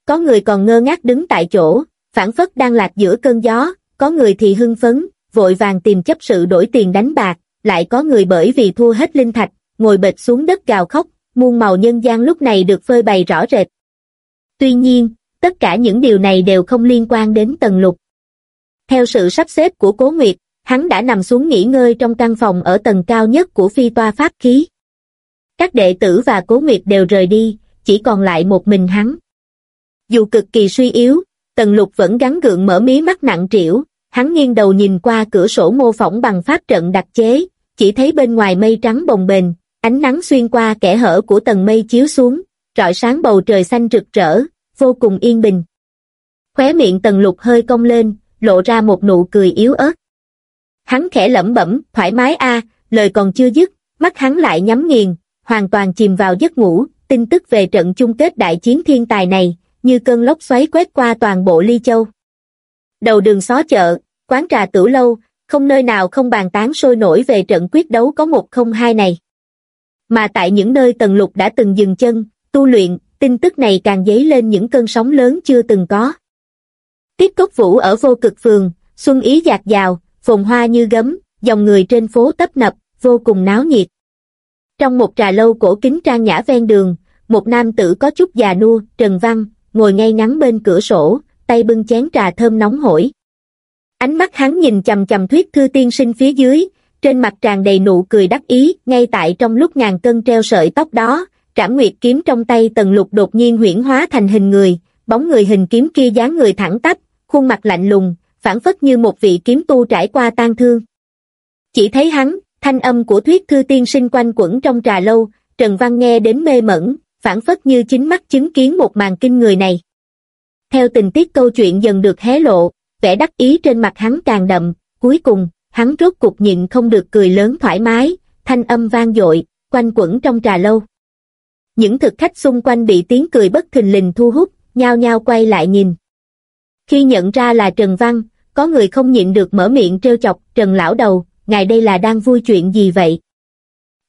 Có người còn ngơ ngác đứng tại chỗ, phản phất đang lạc giữa cơn gió, có người thì hưng phấn, vội vàng tìm chấp sự đổi tiền đánh bạc, lại có người bởi vì thua hết linh thạch, ngồi bệt xuống đất gào khóc, muôn màu nhân gian lúc này được phơi bày rõ rệt. Tuy nhiên, tất cả những điều này đều không liên quan đến Tần Lục. Theo sự sắp xếp của Cố Nguyệt, hắn đã nằm xuống nghỉ ngơi trong căn phòng ở tầng cao nhất của phi toa pháp khí. Các đệ tử và Cố Nguyệt đều rời đi, chỉ còn lại một mình hắn. Dù cực kỳ suy yếu, Tần Lục vẫn gắn gượng mở mí mắt nặng trĩu, hắn nghiêng đầu nhìn qua cửa sổ mô phỏng bằng pháp trận đặc chế, chỉ thấy bên ngoài mây trắng bồng bềnh, ánh nắng xuyên qua kẽ hở của tầng mây chiếu xuống, rọi sáng bầu trời xanh rực rỡ, vô cùng yên bình. Khóe miệng tần lục hơi cong lên, lộ ra một nụ cười yếu ớt. Hắn khẽ lẩm bẩm, thoải mái a, lời còn chưa dứt, mắt hắn lại nhắm nghiền, hoàn toàn chìm vào giấc ngủ, tin tức về trận chung kết đại chiến thiên tài này, như cơn lốc xoáy quét qua toàn bộ Ly Châu. Đầu đường xó chợ, quán trà tử lâu, không nơi nào không bàn tán sôi nổi về trận quyết đấu có một không hai này. Mà tại những nơi Tần Lục đã từng dừng chân, tu luyện, tin tức này càng dấy lên những cơn sóng lớn chưa từng có. Tiếp cốc vũ ở vô cực phường, xuân ý dạt dào, phồn hoa như gấm, dòng người trên phố tấp nập, vô cùng náo nhiệt. Trong một trà lâu cổ kính trang nhã ven đường, một nam tử có chút già nua, Trần Văn, ngồi ngay ngắn bên cửa sổ, tay bưng chén trà thơm nóng hổi. Ánh mắt hắn nhìn chầm chầm thuyết thư tiên sinh phía dưới, trên mặt tràn đầy nụ cười đắc ý, ngay tại trong lúc ngàn cân treo sợi tóc đó, trảm nguyệt kiếm trong tay tần lục đột nhiên huyễn hóa thành hình người, bóng người hình kiếm kia dáng người thẳng tắp, khuôn mặt lạnh lùng, phản phất như một vị kiếm tu trải qua tan thương. Chỉ thấy hắn, thanh âm của thuyết thư tiên sinh quanh quẩn trong trà lâu, Trần Văn nghe đến mê mẩn, phản phất như chính mắt chứng kiến một màn kinh người này. Theo tình tiết câu chuyện dần được hé lộ, vẻ đắc ý trên mặt hắn càng đậm, cuối cùng, hắn rốt cục nhịn không được cười lớn thoải mái, thanh âm vang dội, quanh quẩn trong trà lâu. Những thực khách xung quanh bị tiếng cười bất thình lình thu hút, nhao nhao quay lại nhìn. Khi nhận ra là Trần Văn, có người không nhịn được mở miệng trêu chọc Trần Lão Đầu, ngài đây là đang vui chuyện gì vậy?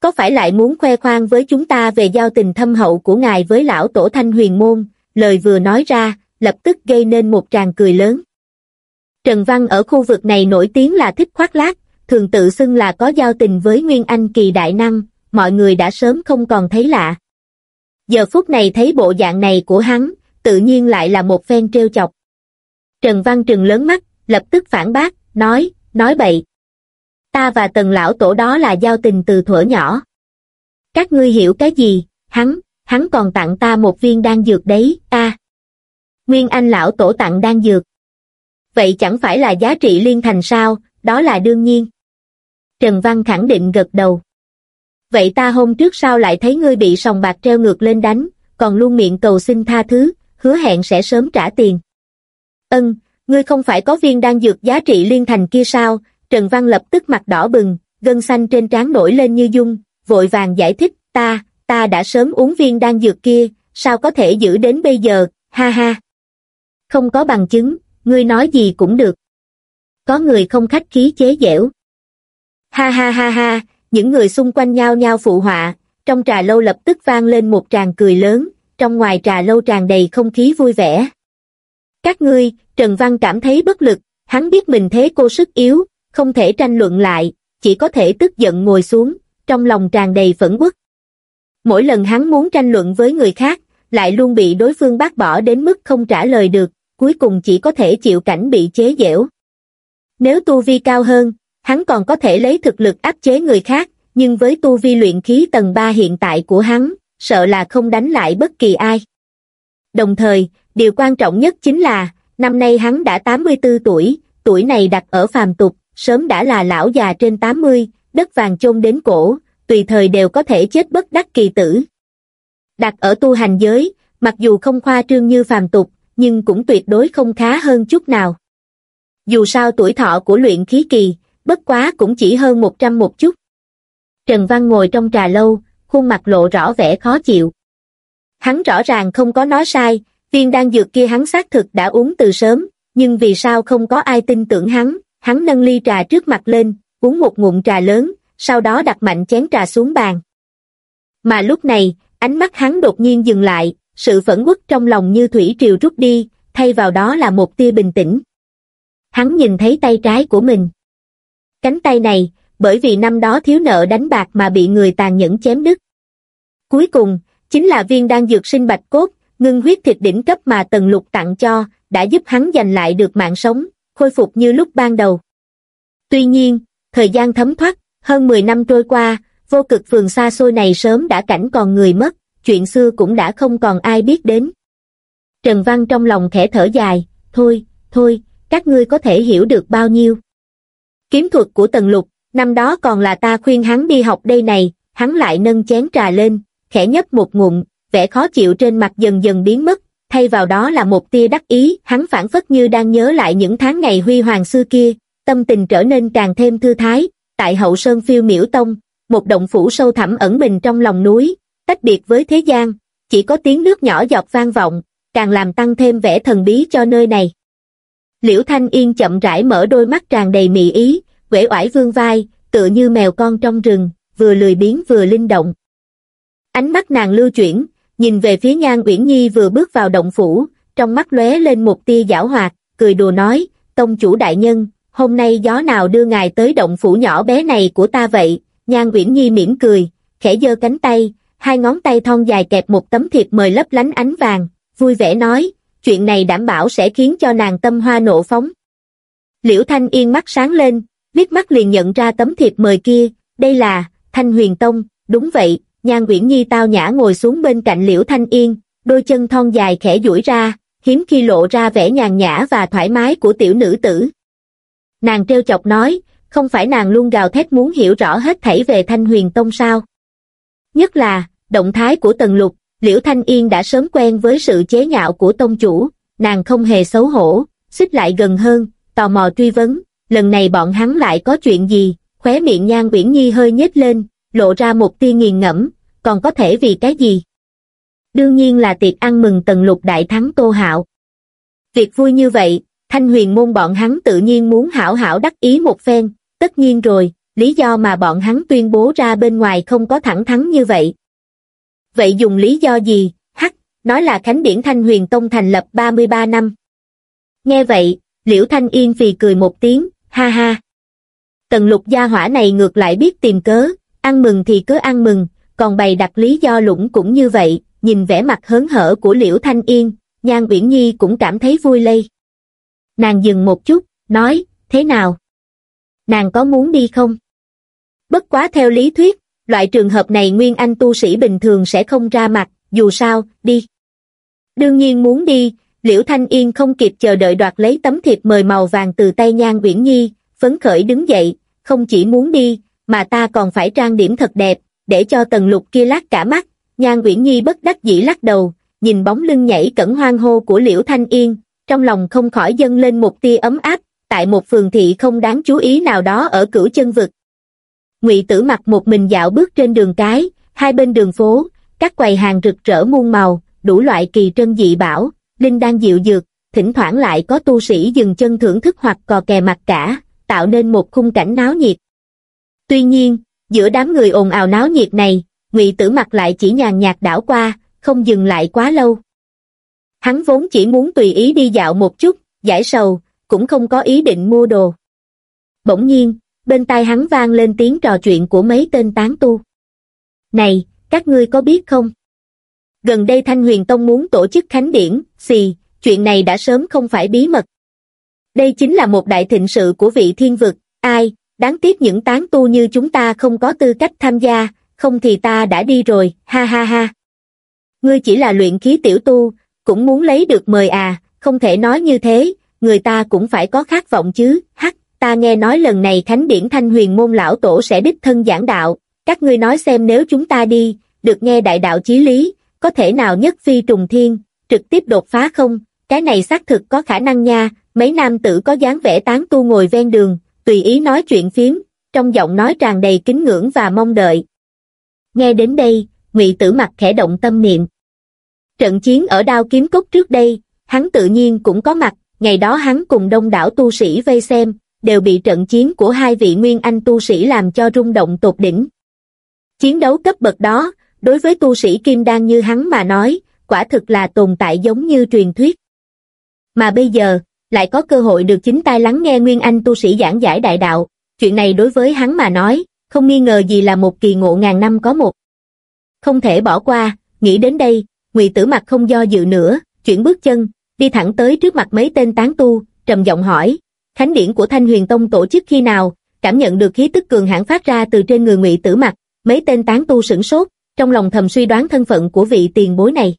Có phải lại muốn khoe khoang với chúng ta về giao tình thâm hậu của ngài với lão tổ thanh huyền môn, lời vừa nói ra, lập tức gây nên một tràng cười lớn. Trần Văn ở khu vực này nổi tiếng là thích khoác lác, thường tự xưng là có giao tình với Nguyên Anh kỳ đại năng, mọi người đã sớm không còn thấy lạ. Giờ phút này thấy bộ dạng này của hắn, tự nhiên lại là một phen trêu chọc. Trần Văn trừng lớn mắt, lập tức phản bác, nói, nói bậy. Ta và tần lão tổ đó là giao tình từ thuở nhỏ. Các ngươi hiểu cái gì, hắn, hắn còn tặng ta một viên đan dược đấy, a. Nguyên Anh lão tổ tặng đan dược, vậy chẳng phải là giá trị liên thành sao, đó là đương nhiên. Trần Văn khẳng định gật đầu. Vậy ta hôm trước sao lại thấy ngươi bị sòng bạc treo ngược lên đánh, còn luôn miệng cầu xin tha thứ, hứa hẹn sẽ sớm trả tiền. Ân, ngươi không phải có viên đan dược giá trị liên thành kia sao? Trần Văn lập tức mặt đỏ bừng, gân xanh trên trán nổi lên như dung, vội vàng giải thích, ta, ta đã sớm uống viên đan dược kia, sao có thể giữ đến bây giờ, ha ha. Không có bằng chứng, ngươi nói gì cũng được. Có người không khách khí chế giễu. Ha ha ha ha, những người xung quanh nhau nhau phụ họa, trong trà lâu lập tức vang lên một tràng cười lớn, trong ngoài trà lâu tràn đầy không khí vui vẻ. Các ngươi, Trần Văn cảm thấy bất lực, hắn biết mình thế cô sức yếu, không thể tranh luận lại, chỉ có thể tức giận ngồi xuống, trong lòng tràn đầy phẫn quốc. Mỗi lần hắn muốn tranh luận với người khác, lại luôn bị đối phương bác bỏ đến mức không trả lời được, cuối cùng chỉ có thể chịu cảnh bị chế giễu. Nếu tu vi cao hơn, hắn còn có thể lấy thực lực áp chế người khác, nhưng với tu vi luyện khí tầng 3 hiện tại của hắn, sợ là không đánh lại bất kỳ ai. Đồng thời, điều quan trọng nhất chính là, năm nay hắn đã 84 tuổi, tuổi này đặt ở phàm tục, sớm đã là lão già trên 80, đất vàng chôn đến cổ, tùy thời đều có thể chết bất đắc kỳ tử. Đặt ở tu hành giới, mặc dù không khoa trương như phàm tục, nhưng cũng tuyệt đối không khá hơn chút nào. Dù sao tuổi thọ của luyện khí kỳ, bất quá cũng chỉ hơn 100 một chút. Trần Văn ngồi trong trà lâu, khuôn mặt lộ rõ vẻ khó chịu. Hắn rõ ràng không có nói sai, viên đan dược kia hắn xác thực đã uống từ sớm, nhưng vì sao không có ai tin tưởng hắn, hắn nâng ly trà trước mặt lên, uống một ngụm trà lớn, sau đó đặt mạnh chén trà xuống bàn. Mà lúc này, ánh mắt hắn đột nhiên dừng lại, sự phẫn uất trong lòng như thủy triều rút đi, thay vào đó là một tia bình tĩnh. Hắn nhìn thấy tay trái của mình. Cánh tay này, bởi vì năm đó thiếu nợ đánh bạc mà bị người tàn nhẫn chém đứt. Cuối cùng, chính là viên đan dược sinh bạch cốt, ngưng huyết thịt đỉnh cấp mà Tần Lục tặng cho, đã giúp hắn giành lại được mạng sống, khôi phục như lúc ban đầu. Tuy nhiên, thời gian thấm thoát, hơn 10 năm trôi qua, vô cực phường xa xôi này sớm đã cảnh còn người mất, chuyện xưa cũng đã không còn ai biết đến. Trần Văn trong lòng khẽ thở dài, thôi, thôi, các ngươi có thể hiểu được bao nhiêu. Kiếm thuật của Tần Lục, năm đó còn là ta khuyên hắn đi học đây này, hắn lại nâng chén trà lên, khẽ nhấp một ngụm, vẻ khó chịu trên mặt dần dần biến mất, thay vào đó là một tia đắc ý, hắn phản phất như đang nhớ lại những tháng ngày huy hoàng xưa kia, tâm tình trở nên càng thêm thư thái, tại hậu sơn phiêu miễu tông, một động phủ sâu thẳm ẩn mình trong lòng núi, tách biệt với thế gian, chỉ có tiếng nước nhỏ giọt vang vọng, càng làm tăng thêm vẻ thần bí cho nơi này. Liễu Thanh Yên chậm rãi mở đôi mắt tràn đầy mị ý, quể oải vương vai, tựa như mèo con trong rừng, vừa lười biếng vừa linh động. Ánh mắt nàng lưu chuyển, nhìn về phía Nhan Uyển Nhi vừa bước vào động phủ, trong mắt lóe lên một tia giảo hoạt, cười đùa nói, tông chủ đại nhân, hôm nay gió nào đưa ngài tới động phủ nhỏ bé này của ta vậy, Nhan Uyển Nhi mỉm cười, khẽ giơ cánh tay, hai ngón tay thon dài kẹp một tấm thiệp mời lấp lánh ánh vàng, vui vẻ nói, chuyện này đảm bảo sẽ khiến cho nàng tâm hoa nộ phóng. Liễu Thanh Yên mắt sáng lên, liếc mắt liền nhận ra tấm thiệp mời kia, đây là, Thanh Huyền Tông, đúng vậy, Nhan Uyển Nhi tao nhã ngồi xuống bên cạnh Liễu Thanh Yên, đôi chân thon dài khẽ duỗi ra, hiếm khi lộ ra vẻ nhàn nhã và thoải mái của tiểu nữ tử. Nàng treo chọc nói, không phải nàng luôn gào thét muốn hiểu rõ hết thảy về Thanh Huyền Tông sao. Nhất là, động thái của Tần Lục, Liễu Thanh Yên đã sớm quen với sự chế nhạo của tông chủ, nàng không hề xấu hổ, xích lại gần hơn, tò mò truy vấn, lần này bọn hắn lại có chuyện gì, khóe miệng nhan Uyển Nhi hơi nhếch lên, lộ ra một tia nghiền ngẫm, còn có thể vì cái gì? Đương nhiên là tiệc ăn mừng tần lục đại thắng Tô Hạo. Việc vui như vậy, thanh huyền môn bọn hắn tự nhiên muốn hảo hảo đắc ý một phen, tất nhiên rồi, lý do mà bọn hắn tuyên bố ra bên ngoài không có thẳng thắn như vậy. Vậy dùng lý do gì? Hắc, nói là Khánh Điển Thanh Huyền Tông thành lập 33 năm. Nghe vậy, Liễu Thanh Yên phì cười một tiếng, ha ha. Tần lục gia hỏa này ngược lại biết tìm cớ, ăn mừng thì cứ ăn mừng, còn bày đặt lý do lũng cũng như vậy, nhìn vẻ mặt hớn hở của Liễu Thanh Yên, Nhan Uyển Nhi cũng cảm thấy vui lây. Nàng dừng một chút, nói, thế nào? Nàng có muốn đi không? Bất quá theo lý thuyết, loại trường hợp này Nguyên Anh tu sĩ bình thường sẽ không ra mặt, dù sao, đi. Đương nhiên muốn đi, Liễu Thanh Yên không kịp chờ đợi đoạt lấy tấm thiệp mời màu vàng từ tay Nhan Uyển Nhi, phấn khởi đứng dậy, không chỉ muốn đi, mà ta còn phải trang điểm thật đẹp, để cho tần lục kia lát cả mắt, Nhan Uyển Nhi bất đắc dĩ lắc đầu, nhìn bóng lưng nhảy cẩn hoang hô của Liễu Thanh Yên, trong lòng không khỏi dâng lên một tia ấm áp, tại một phường thị không đáng chú ý nào đó ở cửu chân vực. Ngụy Tử mặc một mình dạo bước trên đường cái, hai bên đường phố, các quầy hàng rực rỡ muôn màu, đủ loại kỳ trân dị bảo, linh đang dịu dược, thỉnh thoảng lại có tu sĩ dừng chân thưởng thức hoặc cò kè mặt cả, tạo nên một khung cảnh náo nhiệt. Tuy nhiên, giữa đám người ồn ào náo nhiệt này, Ngụy Tử Mặc lại chỉ nhàn nhạt đảo qua, không dừng lại quá lâu. Hắn vốn chỉ muốn tùy ý đi dạo một chút, giải sầu, cũng không có ý định mua đồ. Bỗng nhiên, bên tai hắn vang lên tiếng trò chuyện của mấy tên tán tu. Này, các ngươi có biết không? Gần đây Thanh Huyền Tông muốn tổ chức khánh điển, xì, chuyện này đã sớm không phải bí mật. Đây chính là một đại thịnh sự của vị thiên vực, ai, đáng tiếc những tán tu như chúng ta không có tư cách tham gia, không thì ta đã đi rồi, ha ha ha. Ngươi chỉ là luyện khí tiểu tu, cũng muốn lấy được mời à, không thể nói như thế, người ta cũng phải có khát vọng chứ, hắc, ta nghe nói lần này thánh Điển Thanh Huyền Môn Lão Tổ sẽ đích thân giảng đạo, các ngươi nói xem nếu chúng ta đi, được nghe đại đạo chí lý, có thể nào nhất phi trùng thiên, trực tiếp đột phá không, cái này xác thực có khả năng nha, mấy nam tử có dáng vẻ tán tu ngồi ven đường, tùy ý nói chuyện phiếm, trong giọng nói tràn đầy kính ngưỡng và mong đợi. Nghe đến đây, ngụy tử mặt khẽ động tâm niệm. Trận chiến ở đao kiếm cốc trước đây, hắn tự nhiên cũng có mặt, ngày đó hắn cùng đông đảo tu sĩ vây xem, đều bị trận chiến của hai vị nguyên anh tu sĩ làm cho rung động tột đỉnh. Chiến đấu cấp bậc đó, đối với tu sĩ kim đan như hắn mà nói, quả thực là tồn tại giống như truyền thuyết. Mà bây giờ, lại có cơ hội được chính tai lắng nghe Nguyên Anh tu sĩ giảng giải đại đạo, chuyện này đối với hắn mà nói, không nghi ngờ gì là một kỳ ngộ ngàn năm có một. Không thể bỏ qua, nghĩ đến đây, ngụy Tử Mặc không do dự nữa, chuyển bước chân, đi thẳng tới trước mặt mấy tên tán tu, trầm giọng hỏi, khánh điển của Thanh Huyền Tông tổ chức khi nào, cảm nhận được khí tức cường hãn phát ra từ trên người ngụy Tử Mặc, mấy tên tán tu sửng sốt, trong lòng thầm suy đoán thân phận của vị tiền bối này.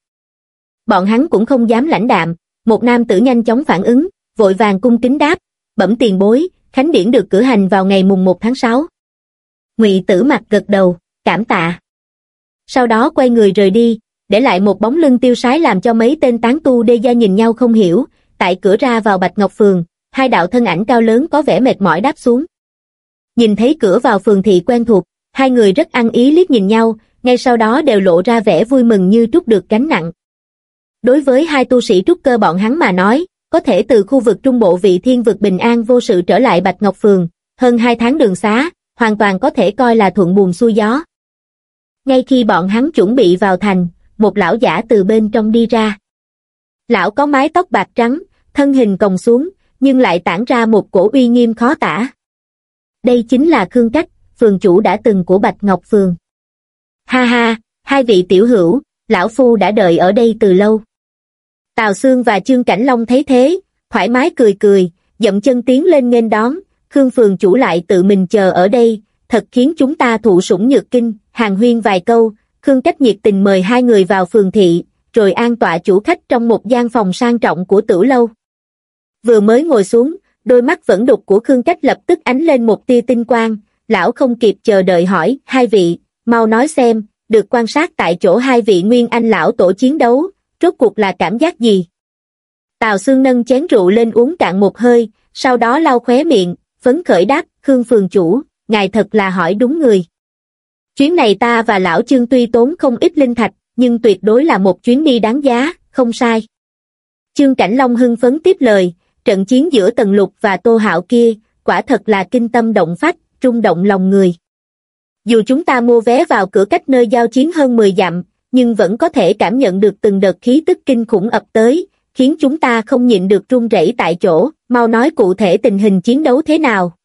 Bọn hắn cũng không dám lãnh đạm, một nam tử nhanh chóng phản ứng, vội vàng cung kính đáp, bẩm tiền bối, khánh điển được cử hành vào ngày mùng 1 tháng 6. Ngụy Tử mặt gật đầu, cảm tạ. Sau đó quay người rời đi, để lại một bóng lưng tiêu sái làm cho mấy tên tán tu đê gia nhìn nhau không hiểu, tại cửa ra vào Bạch Ngọc Phường, hai đạo thân ảnh cao lớn có vẻ mệt mỏi đáp xuống. Nhìn thấy cửa vào phường thị quen thuộc, hai người rất ăn ý liếc nhìn nhau, ngay sau đó đều lộ ra vẻ vui mừng như trút được gánh nặng. Đối với hai tu sĩ trúc cơ bọn hắn mà nói, có thể từ khu vực trung bộ vị thiên vực bình an vô sự trở lại Bạch Ngọc Phường, hơn hai tháng đường xá, hoàn toàn có thể coi là thuận buồm xuôi gió. Ngay khi bọn hắn chuẩn bị vào thành, một lão giả từ bên trong đi ra. Lão có mái tóc bạc trắng, thân hình còng xuống, nhưng lại tản ra một cổ uy nghiêm khó tả. Đây chính là Khương Cách, phường chủ đã từng của Bạch Ngọc Phường. Ha ha, hai vị tiểu hữu, lão phu đã đợi ở đây từ lâu. Tào Sương và Trương Cảnh Long thấy thế, thoải mái cười cười, dậm chân tiến lên nghênh đón, Khương Phường chủ lại tự mình chờ ở đây, thật khiến chúng ta thụ sủng nhược kinh, hàng huyên vài câu, Khương Cách nhiệt tình mời hai người vào phường thị, rồi an tọa chủ khách trong một gian phòng sang trọng của tử lâu. Vừa mới ngồi xuống, đôi mắt vẫn đục của Khương Cách lập tức ánh lên một tia tinh quang, lão không kịp chờ đợi hỏi, hai vị, mau nói xem, được quan sát tại chỗ hai vị nguyên anh lão tổ chiến đấu, rốt cuộc là cảm giác gì? Tào Sương nâng chén rượu lên uống cạn một hơi, sau đó lau khóe miệng, phấn khởi đáp, Khương Phường Chủ, ngài thật là hỏi đúng người. Chuyến này ta và lão Trương tuy tốn không ít linh thạch, nhưng tuyệt đối là một chuyến đi đáng giá, không sai. Trương Cảnh Long hưng phấn tiếp lời, trận chiến giữa Tần Lục và Tô Hạo kia, quả thật là kinh tâm động phách, trung động lòng người. Dù chúng ta mua vé vào cửa cách nơi giao chiến hơn 10 dặm, nhưng vẫn có thể cảm nhận được từng đợt khí tức kinh khủng ập tới, khiến chúng ta không nhịn được run rẩy tại chỗ, mau nói cụ thể tình hình chiến đấu thế nào.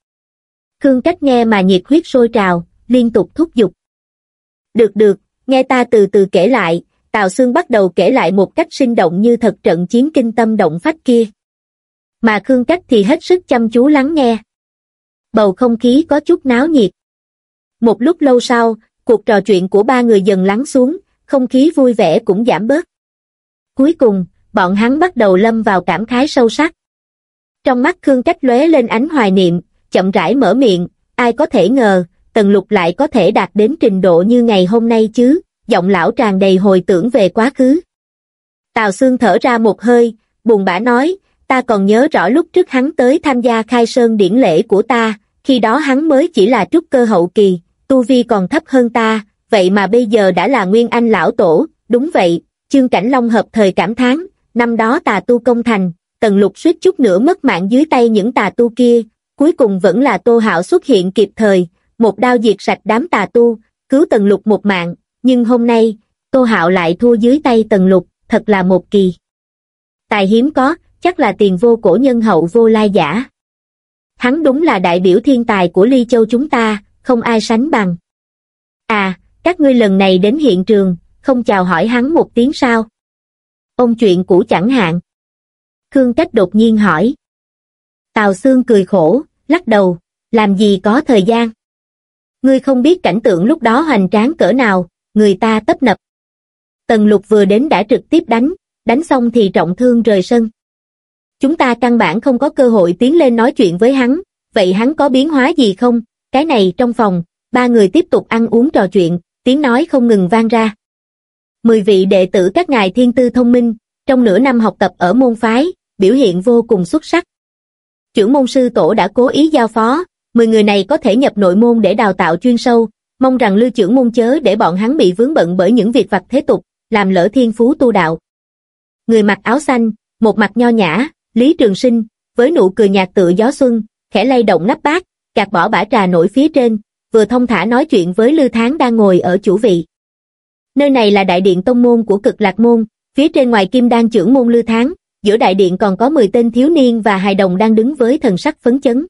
Khương Cách nghe mà nhiệt huyết sôi trào, liên tục thúc giục. Được được, nghe ta từ từ kể lại, Tào Sương bắt đầu kể lại một cách sinh động như thật trận chiến kinh tâm động phách kia. Mà Khương Cách thì hết sức chăm chú lắng nghe. Bầu không khí có chút náo nhiệt. Một lúc lâu sau, cuộc trò chuyện của ba người dần lắng xuống, không khí vui vẻ cũng giảm bớt. Cuối cùng, bọn hắn bắt đầu lâm vào cảm khái sâu sắc. Trong mắt Khương Cách lóe lên ánh hoài niệm, chậm rãi mở miệng, ai có thể ngờ, Tần Lục lại có thể đạt đến trình độ như ngày hôm nay chứ, giọng lão tràn đầy hồi tưởng về quá khứ. Tào Sương thở ra một hơi, buồn bã nói, ta còn nhớ rõ lúc trước hắn tới tham gia khai sơn điển lễ của ta, khi đó hắn mới chỉ là trúc cơ hậu kỳ, tu vi còn thấp hơn ta, vậy mà bây giờ đã là nguyên anh lão tổ, đúng vậy, chương cảnh long hợp thời cảm thán, năm đó tà tu công thành, tần lục suýt chút nữa mất mạng dưới tay những tà tu kia, cuối cùng vẫn là tô hạo xuất hiện kịp thời, một đao diệt sạch đám tà tu, cứu tần lục một mạng, nhưng hôm nay, tô hạo lại thua dưới tay tần lục, thật là một kỳ. Tài hiếm có, chắc là tiền vô cổ nhân hậu vô lai giả. Hắn đúng là đại biểu thiên tài của Ly Châu chúng ta, không ai sánh bằng. À, các ngươi lần này đến hiện trường, không chào hỏi hắn một tiếng sao? Ông chuyện cũ chẳng hạn. Khương Cách đột nhiên hỏi. Tào Sương cười khổ, lắc đầu, làm gì có thời gian. Ngươi không biết cảnh tượng lúc đó hoành tráng cỡ nào, người ta tấp nập. Tần lục vừa đến đã trực tiếp đánh, đánh xong thì trọng thương rời sân. Chúng ta căn bản không có cơ hội tiến lên nói chuyện với hắn, vậy hắn có biến hóa gì không? Cái này trong phòng, ba người tiếp tục ăn uống trò chuyện, tiếng nói không ngừng vang ra. Mười vị đệ tử các ngài thiên tư thông minh, trong nửa năm học tập ở môn phái, biểu hiện vô cùng xuất sắc. Trưởng môn sư tổ đã cố ý giao phó, 10 người này có thể nhập nội môn để đào tạo chuyên sâu, mong rằng lưu trưởng môn chớ để bọn hắn bị vướng bận bởi những việc vặt thế tục, làm lỡ thiên phú tu đạo. Người mặc áo xanh, một mặt nho nhã, Lý Trường Sinh, với nụ cười nhạt tựa gió xuân, khẽ lay động nắp bát, gạt bỏ bã trà nổi phía trên, vừa thông thả nói chuyện với Lư Tháng đang ngồi ở chủ vị. Nơi này là đại điện tông môn của cực lạc môn, phía trên ngoài kim đang trưởng môn Lư Tháng, giữa đại điện còn có 10 tên thiếu niên và hài đồng đang đứng với thần sắc phấn chấn.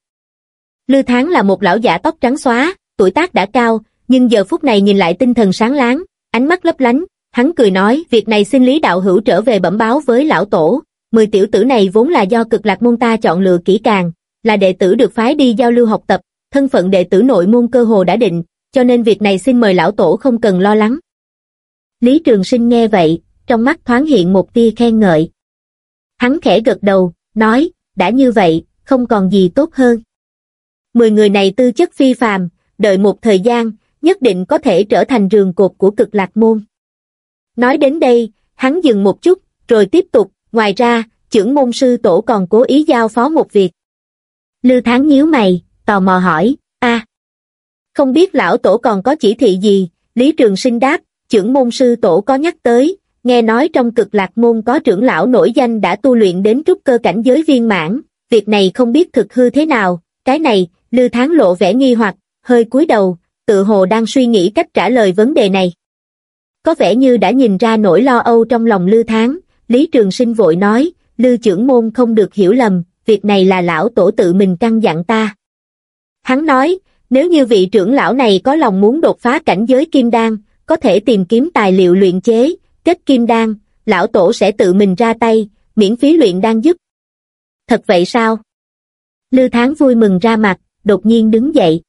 Lư Tháng là một lão giả tóc trắng xóa, tuổi tác đã cao, nhưng giờ phút này nhìn lại tinh thần sáng láng, ánh mắt lấp lánh, hắn cười nói, việc này xin Lý đạo hữu trở về bẩm báo với lão tổ, mười tiểu tử này vốn là do cực lạc môn ta chọn lựa kỹ càng, là đệ tử được phái đi giao lưu học tập, thân phận đệ tử nội môn cơ hồ đã định, cho nên việc này xin mời lão tổ không cần lo lắng. Lý Trường Sinh nghe vậy, trong mắt thoáng hiện một tia khen ngợi. Hắn khẽ gật đầu, nói, đã như vậy, không còn gì tốt hơn. Mười người này tư chất phi phàm, đợi một thời gian, nhất định có thể trở thành rường cột của cực lạc môn. Nói đến đây, hắn dừng một chút, rồi tiếp tục, ngoài ra, trưởng môn sư tổ còn cố ý giao phó một việc. Lưu Thắng nhíu mày, tò mò hỏi, a Không biết lão tổ còn có chỉ thị gì, Lý Trường Sinh đáp, trưởng môn sư tổ có nhắc tới, nghe nói trong cực lạc môn có trưởng lão nổi danh đã tu luyện đến trúc cơ cảnh giới viên mãn, việc này không biết thực hư thế nào, cái này, Lư Tháng lộ vẻ nghi hoặc, hơi cúi đầu, tự hồ đang suy nghĩ cách trả lời vấn đề này. Có vẻ như đã nhìn ra nỗi lo âu trong lòng Lư Tháng, Lý Trường Sinh vội nói, Lư trưởng môn không được hiểu lầm, việc này là lão tổ tự mình căn dặn ta. Hắn nói, nếu như vị trưởng lão này có lòng muốn đột phá cảnh giới kim đan, có thể tìm kiếm tài liệu luyện chế, kết kim đan, lão tổ sẽ tự mình ra tay, miễn phí luyện đan giúp. Thật vậy sao? Lư Tháng vui mừng ra mặt, đột nhiên đứng dậy.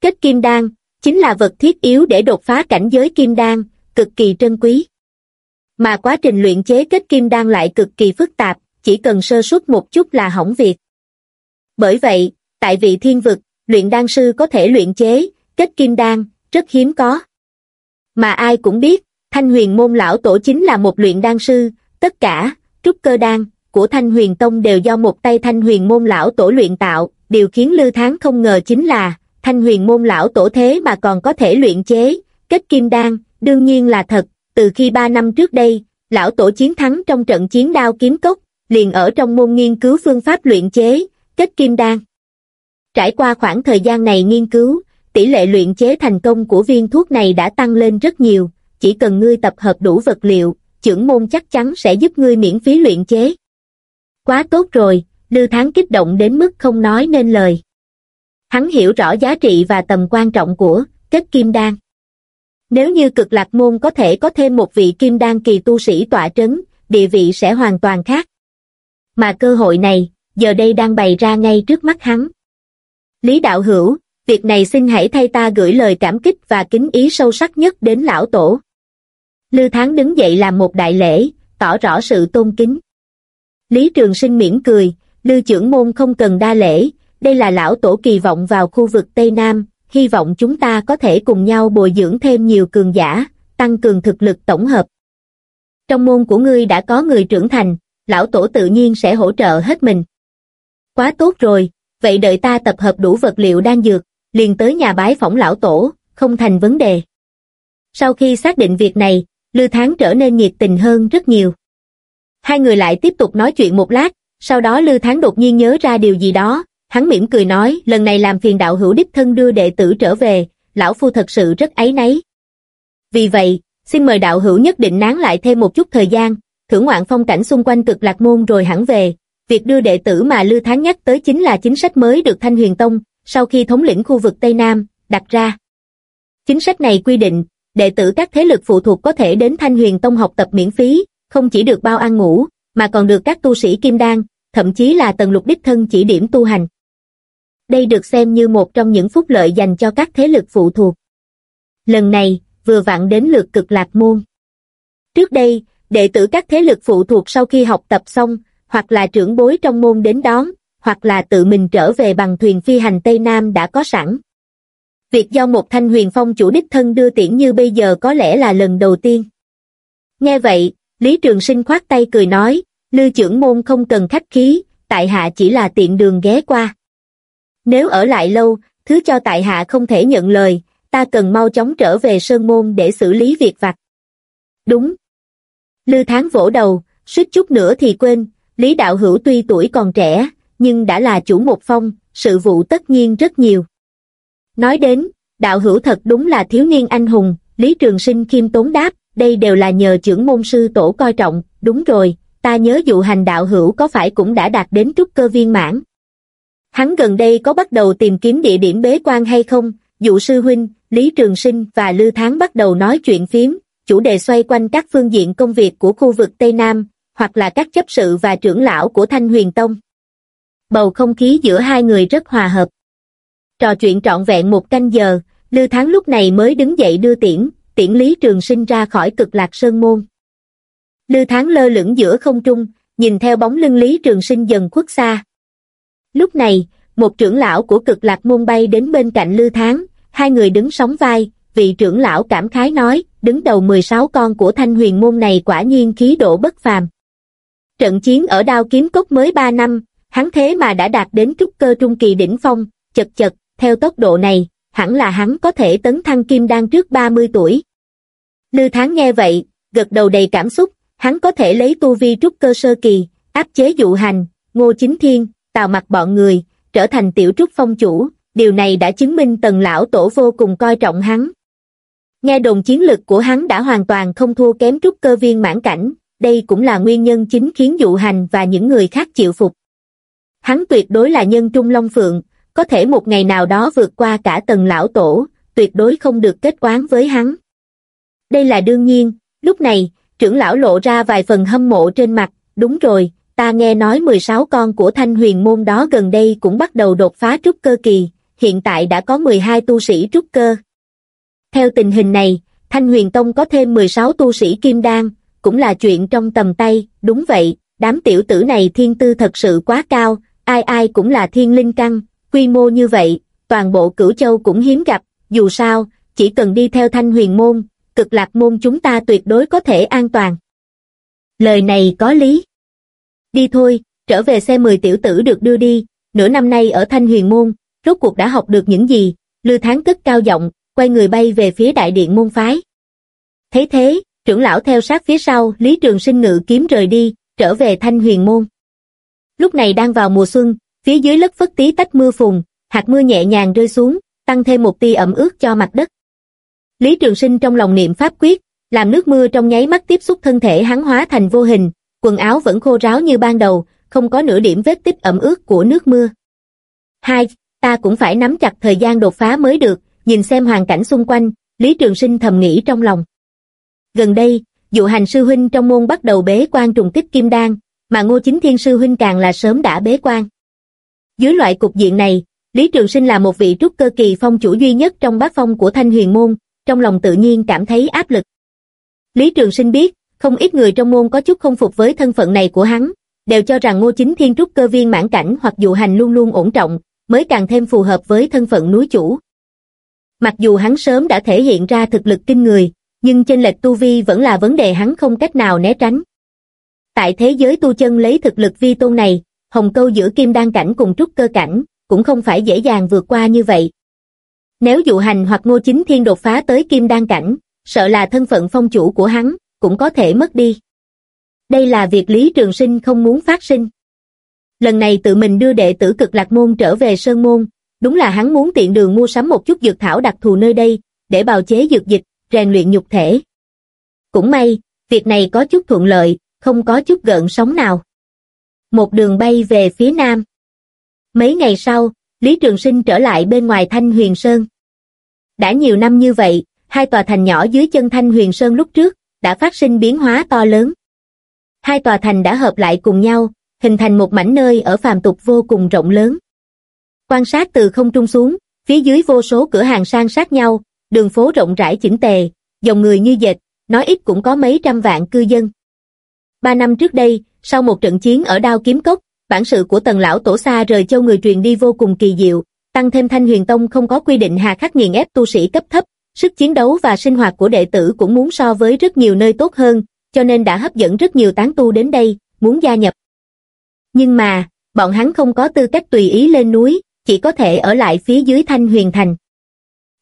Kết kim đan, chính là vật thiết yếu để đột phá cảnh giới kim đan, cực kỳ trân quý. Mà quá trình luyện chế kết kim đan lại cực kỳ phức tạp, chỉ cần sơ suất một chút là hỏng việc. Bởi vậy, tại vị thiên vực, luyện đan sư có thể luyện chế, kết kim đan, rất hiếm có. Mà ai cũng biết, Thanh huyền môn lão tổ chính là một luyện đan sư, tất cả, trúc cơ đan, của Thanh huyền tông đều do một tay Thanh huyền môn lão tổ luyện tạo, điều khiến Lư Tháng không ngờ chính là, Thanh huyền môn lão tổ thế mà còn có thể luyện chế, kết kim đan, đương nhiên là thật, từ khi ba năm trước đây, lão tổ chiến thắng trong trận chiến đao kiếm cốc, liền ở trong môn nghiên cứu phương pháp luyện chế, kết kim đan. Trải qua khoảng thời gian này nghiên cứu, tỷ lệ luyện chế thành công của viên thuốc này đã tăng lên rất nhiều, chỉ cần ngươi tập hợp đủ vật liệu, trưởng môn chắc chắn sẽ giúp ngươi miễn phí luyện chế. Quá tốt rồi, Lưu Thắng kích động đến mức không nói nên lời. Hắn hiểu rõ giá trị và tầm quan trọng của kết kim đan. Nếu như cực lạc môn có thể có thêm một vị kim đan kỳ tu sĩ tọa trấn, địa vị sẽ hoàn toàn khác. Mà cơ hội này, giờ đây đang bày ra ngay trước mắt hắn. Lý đạo hữu, việc này xin hãy thay ta gửi lời cảm kích và kính ý sâu sắc nhất đến lão tổ. Lư thắng đứng dậy làm một đại lễ, tỏ rõ sự tôn kính. Lý Trường Sinh mỉm cười, Lư trưởng môn không cần đa lễ, đây là lão tổ kỳ vọng vào khu vực Tây Nam, hy vọng chúng ta có thể cùng nhau bồi dưỡng thêm nhiều cường giả, tăng cường thực lực tổng hợp. Trong môn của ngươi đã có người trưởng thành, lão tổ tự nhiên sẽ hỗ trợ hết mình. Quá tốt rồi, vậy đợi ta tập hợp đủ vật liệu đan dược, liền tới nhà bái phỏng lão tổ, không thành vấn đề. Sau khi xác định việc này, Lư thắng trở nên nhiệt tình hơn rất nhiều. Hai người lại tiếp tục nói chuyện một lát, sau đó Lư thắng đột nhiên nhớ ra điều gì đó, hắn mỉm cười nói, lần này làm phiền đạo hữu đích thân đưa đệ tử trở về, lão phu thật sự rất ấy nấy Vì vậy, xin mời đạo hữu nhất định nán lại thêm một chút thời gian, thưởng ngoạn phong cảnh xung quanh cực lạc môn rồi hẳn về. Việc đưa đệ tử mà Lư Tháng nhắc tới chính là chính sách mới được Thanh Huyền Tông, sau khi thống lĩnh khu vực Tây Nam, đặt ra. Chính sách này quy định, đệ tử các thế lực phụ thuộc có thể đến Thanh Huyền Tông học tập miễn phí, không chỉ được bao ăn ngủ, mà còn được các tu sĩ kim đan, thậm chí là tần lục đích thân chỉ điểm tu hành. Đây được xem như một trong những phúc lợi dành cho các thế lực phụ thuộc. Lần này, vừa vặn đến lượt cực lạc môn. Trước đây, đệ tử các thế lực phụ thuộc sau khi học tập xong, hoặc là trưởng bối trong môn đến đón, hoặc là tự mình trở về bằng thuyền phi hành Tây Nam đã có sẵn. Việc do một thanh huyền phong chủ đích thân đưa tiễn như bây giờ có lẽ là lần đầu tiên. Nghe vậy, Lý Trường Sinh khoát tay cười nói, Lư trưởng môn không cần khách khí, tại hạ chỉ là tiện đường ghé qua. Nếu ở lại lâu, thứ cho tại hạ không thể nhận lời, ta cần mau chóng trở về Sơn Môn để xử lý việc vặt. Đúng. Lư Tháng vỗ đầu, suýt chút nữa thì quên, Lý Đạo Hữu tuy tuổi còn trẻ, nhưng đã là chủ một phong, sự vụ tất nhiên rất nhiều. Nói đến, đạo hữu thật đúng là thiếu niên anh hùng, Lý Trường Sinh khiêm tốn đáp, đây đều là nhờ trưởng môn sư tổ coi trọng, đúng rồi, ta nhớ dụ hành đạo hữu có phải cũng đã đạt đến trúc cơ viên mãn. Hắn gần đây có bắt đầu tìm kiếm địa điểm bế quan hay không, dụ sư huynh, Lý Trường Sinh và Lư Tháng bắt đầu nói chuyện phím, chủ đề xoay quanh các phương diện công việc của khu vực Tây Nam, hoặc là các chấp sự và trưởng lão của Thanh Huyền Tông. Bầu không khí giữa hai người rất hòa hợp. Trò chuyện trọn vẹn một canh giờ, Lư thắng lúc này mới đứng dậy đưa tiễn, tiễn Lý Trường Sinh ra khỏi cực lạc sơn môn. Lư thắng lơ lửng giữa không trung, nhìn theo bóng lưng Lý Trường Sinh dần khuất xa. Lúc này, một trưởng lão của cực lạc môn bay đến bên cạnh Lư thắng hai người đứng sóng vai, vị trưởng lão cảm khái nói, đứng đầu 16 con của thanh huyền môn này quả nhiên khí độ bất phàm. Trận chiến ở đao kiếm cốc mới 3 năm, hắn thế mà đã đạt đến trúc cơ trung kỳ đỉnh phong, chật chật, theo tốc độ này, hẳn là hắn có thể tấn thăng kim đan trước 30 tuổi. Lư thắng nghe vậy, gật đầu đầy cảm xúc, hắn có thể lấy tu vi trúc cơ sơ kỳ, áp chế dụ hành, ngô chính thiên, tào mặt bọn người, trở thành tiểu trúc phong chủ, điều này đã chứng minh tần lão tổ vô cùng coi trọng hắn. Nghe đồn chiến lực của hắn đã hoàn toàn không thua kém trúc cơ viên mãn cảnh, đây cũng là nguyên nhân chính khiến dụ hành và những người khác chịu phục. Hắn tuyệt đối là nhân trung long phượng, có thể một ngày nào đó vượt qua cả tầng lão tổ, tuyệt đối không được kết oán với hắn. Đây là đương nhiên, lúc này, trưởng lão lộ ra vài phần hâm mộ trên mặt, đúng rồi, ta nghe nói 16 con của thanh huyền môn đó gần đây cũng bắt đầu đột phá trúc cơ kỳ, hiện tại đã có 12 tu sĩ trúc cơ. Theo tình hình này, thanh huyền tông có thêm 16 tu sĩ kim đan, cũng là chuyện trong tầm tay, đúng vậy, đám tiểu tử này thiên tư thật sự quá cao, ai ai cũng là thiên linh căn, quy mô như vậy, toàn bộ cửu châu cũng hiếm gặp, dù sao, chỉ cần đi theo thanh huyền môn, cực lạc môn chúng ta tuyệt đối có thể an toàn. Lời này có lý. Đi thôi, trở về xe 10 tiểu tử được đưa đi, nửa năm nay ở thanh huyền môn, rốt cuộc đã học được những gì, lư tháng cất cao giọng, quay người bay về phía đại điện môn phái. Thế thế, trưởng lão theo sát phía sau, Lý Trường Sinh ngự kiếm rời đi, trở về thanh huyền môn. Lúc này đang vào mùa xuân, phía dưới lất phất tí tách mưa phùn, hạt mưa nhẹ nhàng rơi xuống, tăng thêm một tia ẩm ướt cho mặt đất. Lý Trường Sinh trong lòng niệm pháp quyết, làm nước mưa trong nháy mắt tiếp xúc thân thể hắn hóa thành vô hình, quần áo vẫn khô ráo như ban đầu, không có nửa điểm vết tích ẩm ướt của nước mưa. Hai, ta cũng phải nắm chặt thời gian đột phá mới được, nhìn xem hoàn cảnh xung quanh, Lý Trường Sinh thầm nghĩ trong lòng. Gần đây, dụ hành sư huynh trong môn bắt đầu bế quan trùng kích kim đan, mà ngô chính thiên sư huynh càng là sớm đã bế quan. Dưới loại cục diện này, Lý Trường Sinh là một vị trúc cơ kỳ phong chủ duy nhất trong bát phong của thanh huyền môn, trong lòng tự nhiên cảm thấy áp lực. Lý Trường Sinh biết, không ít người trong môn có chút không phục với thân phận này của hắn, đều cho rằng ngô chính thiên trúc cơ viên mãn cảnh hoặc dụ hành luôn luôn ổn trọng, mới càng thêm phù hợp với thân phận núi chủ. Mặc dù hắn sớm đã thể hiện ra thực lực kinh người, nhưng chênh lệch tu vi vẫn là vấn đề hắn không cách nào né tránh. Tại thế giới tu chân lấy thực lực vi tôn này, hồng câu giữa kim đan cảnh cùng trúc cơ cảnh, cũng không phải dễ dàng vượt qua như vậy. Nếu dụ hành hoặc ngô chính thiên đột phá tới kim đan cảnh, sợ là thân phận phong chủ của hắn, cũng có thể mất đi. Đây là việc Lý Trường Sinh không muốn phát sinh. Lần này tự mình đưa đệ tử cực lạc môn trở về Sơn Môn, đúng là hắn muốn tiện đường mua sắm một chút dược thảo đặc thù nơi đây, để bào chế dược dịch, rèn luyện nhục thể. Cũng may, việc này có chút thuận lợi, không có chút gợn sóng nào. Một đường bay về phía nam. Mấy ngày sau, Lý Trường Sinh trở lại bên ngoài Thanh Huyền Sơn. Đã nhiều năm như vậy, hai tòa thành nhỏ dưới chân Thanh Huyền Sơn lúc trước, đã phát sinh biến hóa to lớn. Hai tòa thành đã hợp lại cùng nhau, hình thành một mảnh nơi ở phàm tục vô cùng rộng lớn. Quan sát từ không trung xuống, phía dưới vô số cửa hàng sang sát nhau, đường phố rộng rãi chỉnh tề, dòng người như dệt, nói ít cũng có mấy trăm vạn cư dân. Ba năm trước đây, sau một trận chiến ở Đao Kiếm Cốc, bản sự của tần lão tổ xa rời châu người truyền đi vô cùng kỳ diệu, tăng thêm thanh huyền tông không có quy định hà khắc nghiền ép tu sĩ cấp thấp, sức chiến đấu và sinh hoạt của đệ tử cũng muốn so với rất nhiều nơi tốt hơn, cho nên đã hấp dẫn rất nhiều tán tu đến đây, muốn gia nhập. Nhưng mà, bọn hắn không có tư cách tùy ý lên núi, chỉ có thể ở lại phía dưới thanh huyền thành.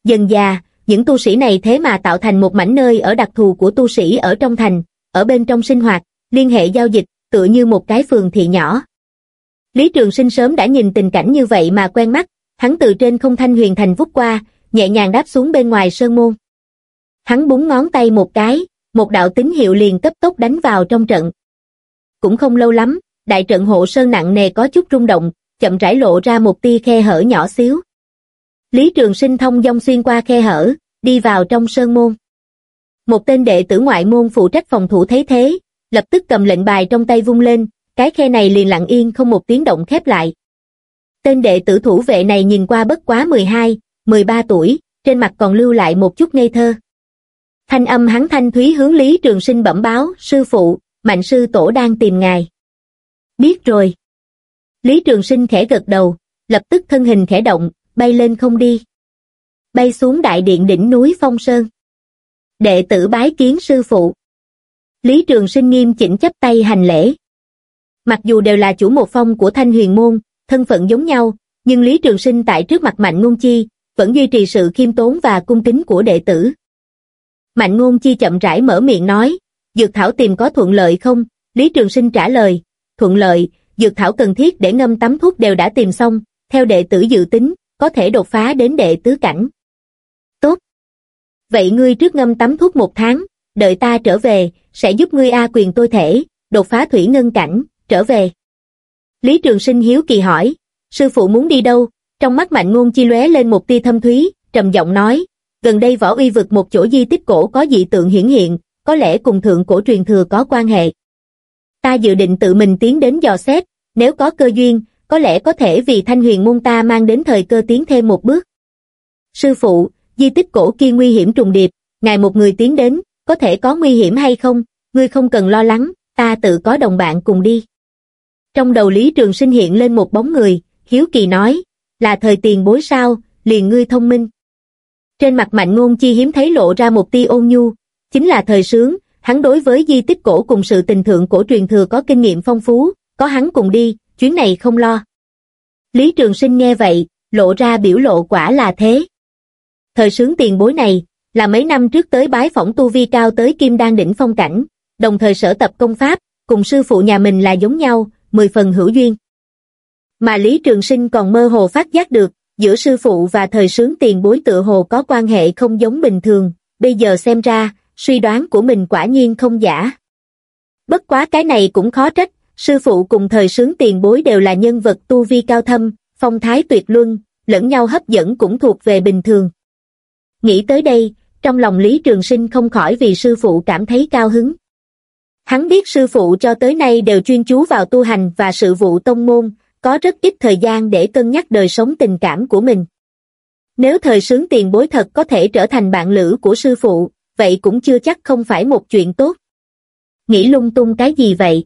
Dần già, những tu sĩ này thế mà tạo thành một mảnh nơi ở đặc thù của tu sĩ ở trong thành, ở bên trong sinh hoạt, liên hệ giao dịch, tựa như một cái phường thị nhỏ. Lý Trường Sinh sớm đã nhìn tình cảnh như vậy mà quen mắt, hắn từ trên không thanh huyền thành vút qua, nhẹ nhàng đáp xuống bên ngoài sơn môn. Hắn búng ngón tay một cái, một đạo tín hiệu liền cấp tốc đánh vào trong trận. Cũng không lâu lắm, đại trận hộ sơn nặng nề có chút rung động, chậm rãi lộ ra một tia khe hở nhỏ xíu. Lý Trường Sinh thông dong xuyên qua khe hở, đi vào trong sơn môn. Một tên đệ tử ngoại môn phụ trách phòng thủ thấy thế, lập tức cầm lệnh bài trong tay vung lên, cái khe này liền lặng yên không một tiếng động khép lại. Tên đệ tử thủ vệ này nhìn qua bất quá 12, 13 tuổi, trên mặt còn lưu lại một chút ngây thơ. Thanh âm hắn thanh thúy hướng Lý Trường Sinh bẩm báo, sư phụ, mạnh sư tổ đang tìm ngài. Biết rồi. Lý Trường Sinh khẽ gật đầu, lập tức thân hình khẽ động, bay lên không đi. Bay xuống đại điện đỉnh núi Phong Sơn. Đệ tử bái kiến sư phụ. Lý Trường Sinh nghiêm chỉnh chấp tay hành lễ. Mặc dù đều là chủ một phong của Thanh Huyền Môn, thân phận giống nhau, nhưng Lý Trường Sinh tại trước mặt Mạnh Ngôn Chi, vẫn duy trì sự khiêm tốn và cung kính của đệ tử. Mạnh Ngôn Chi chậm rãi mở miệng nói, dược thảo tìm có thuận lợi không? Lý Trường Sinh trả lời, thuận lợi, dược thảo cần thiết để ngâm tắm thuốc đều đã tìm xong, theo đệ tử dự tính, có thể đột phá đến đệ tứ cảnh. Tốt. Vậy ngươi trước ngâm tắm thuốc một tháng, đợi ta trở về, sẽ giúp ngươi A quyền tôi thể, đột phá thủy ngân cảnh, trở về. Lý Trường Sinh hiếu kỳ hỏi, sư phụ muốn đi đâu? Trong mắt mạnh ngôn chi lóe lên một tia thâm thúy, trầm giọng nói, gần đây võ uy vực một chỗ di tích cổ có dị tượng hiển hiện, có lẽ cùng thượng cổ truyền thừa có quan hệ. Ta dự định tự mình tiến đến dò xét, nếu có cơ duyên, có lẽ có thể vì thanh huyền môn ta mang đến thời cơ tiến thêm một bước. Sư phụ, di tích cổ kia nguy hiểm trùng điệp, ngài một người tiến đến, có thể có nguy hiểm hay không, ngươi không cần lo lắng, ta tự có đồng bạn cùng đi. Trong đầu Lý Trường Sinh hiện lên một bóng người, Hiếu Kỳ nói, là thời tiền bối sao, liền ngươi thông minh. Trên mặt mạnh ngôn chi hiếm thấy lộ ra một tia ôn nhu, chính là thời sướng, hắn đối với di tích cổ cùng sự tình thượng cổ truyền thừa có kinh nghiệm phong phú, có hắn cùng đi, chuyến này không lo. Lý Trường Sinh nghe vậy, lộ ra biểu lộ quả là thế. Thời sướng tiền bối này, là mấy năm trước tới bái phỏng tu vi cao tới kim đan đỉnh phong cảnh, đồng thời sở tập công pháp, cùng sư phụ nhà mình là giống nhau, mười phần hữu duyên. Mà Lý Trường Sinh còn mơ hồ phát giác được, giữa sư phụ và thời sướng tiền bối tựa hồ có quan hệ không giống bình thường, bây giờ xem ra, suy đoán của mình quả nhiên không giả. Bất quá cái này cũng khó trách, sư phụ cùng thời sướng tiền bối đều là nhân vật tu vi cao thâm, phong thái tuyệt luân, lẫn nhau hấp dẫn cũng thuộc về bình thường. Nghĩ tới đây, trong lòng Lý Trường Sinh không khỏi vì sư phụ cảm thấy cao hứng. Hắn biết sư phụ cho tới nay đều chuyên chú vào tu hành và sự vụ tông môn, có rất ít thời gian để cân nhắc đời sống tình cảm của mình. Nếu thời sướng tiền bối thật có thể trở thành bạn lữ của sư phụ, vậy cũng chưa chắc không phải một chuyện tốt. Nghĩ lung tung cái gì vậy?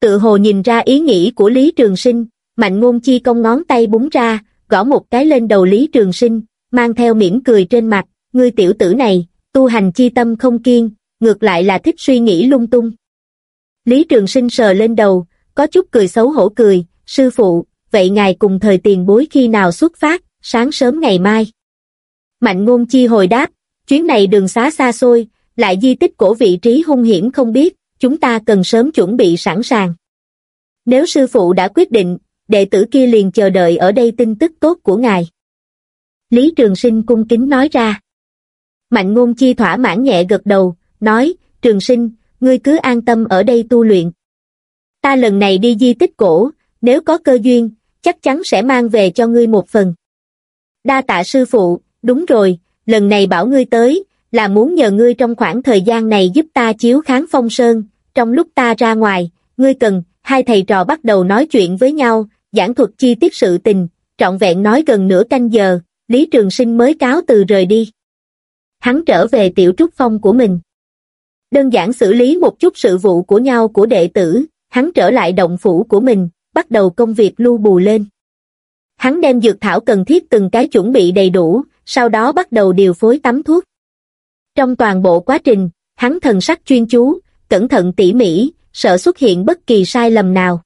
Tự hồ nhìn ra ý nghĩ của Lý Trường Sinh, mạnh ngôn chi công ngón tay búng ra, gõ một cái lên đầu Lý Trường Sinh, mang theo mỉm cười trên mặt, ngươi tiểu tử này, tu hành chi tâm không kiên, ngược lại là thích suy nghĩ lung tung. Lý Trường Sinh sờ lên đầu, có chút cười xấu hổ cười, sư phụ, vậy ngài cùng thời tiền bối khi nào xuất phát, sáng sớm ngày mai. Mạnh ngôn chi hồi đáp, chuyến này đường xá xa xôi, lại di tích cổ vị trí hung hiểm không biết, chúng ta cần sớm chuẩn bị sẵn sàng. Nếu sư phụ đã quyết định, đệ tử kia liền chờ đợi ở đây tin tức tốt của ngài. Lý Trường Sinh cung kính nói ra. Mạnh ngôn chi thỏa mãn nhẹ gật đầu, nói, Trường Sinh, ngươi cứ an tâm ở đây tu luyện. Ta lần này đi di tích cổ, nếu có cơ duyên, chắc chắn sẽ mang về cho ngươi một phần. Đa tạ sư phụ, đúng rồi, lần này bảo ngươi tới, là muốn nhờ ngươi trong khoảng thời gian này giúp ta chiếu kháng phong sơn, trong lúc ta ra ngoài, ngươi cần, hai thầy trò bắt đầu nói chuyện với nhau, giảng thuật chi tiết sự tình, trọn vẹn nói gần nửa canh giờ, Lý Trường Sinh mới cáo từ rời đi. Hắn trở về tiểu trúc phong của mình. Đơn giản xử lý một chút sự vụ của nhau của đệ tử, hắn trở lại động phủ của mình, bắt đầu công việc lưu bù lên. Hắn đem dược thảo cần thiết từng cái chuẩn bị đầy đủ, sau đó bắt đầu điều phối tắm thuốc. Trong toàn bộ quá trình, hắn thần sắc chuyên chú, cẩn thận tỉ mỉ, sợ xuất hiện bất kỳ sai lầm nào.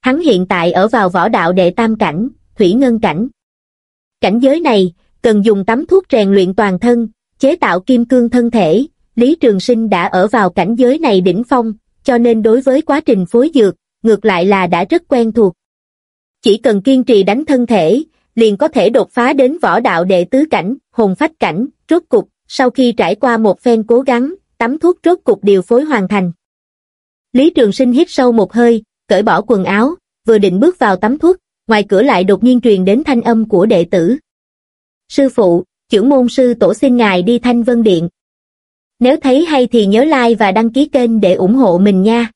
Hắn hiện tại ở vào võ đạo đệ tam cảnh, thủy ngân cảnh. Cảnh giới này, cần dùng tắm thuốc rèn luyện toàn thân, chế tạo kim cương thân thể, Lý Trường Sinh đã ở vào cảnh giới này đỉnh phong, cho nên đối với quá trình phối dược, ngược lại là đã rất quen thuộc. Chỉ cần kiên trì đánh thân thể, liền có thể đột phá đến võ đạo đệ tứ cảnh, hồn phách cảnh, rốt cục, sau khi trải qua một phen cố gắng, tắm thuốc rốt cục điều phối hoàn thành. Lý Trường Sinh hít sâu một hơi, cởi bỏ quần áo, vừa định bước vào tắm thuốc, ngoài cửa lại đột nhiên truyền đến thanh âm của đệ tử. Sư phụ, trưởng môn sư tổ xin ngài đi thanh vân điện. Nếu thấy hay thì nhớ like và đăng ký kênh để ủng hộ mình nha.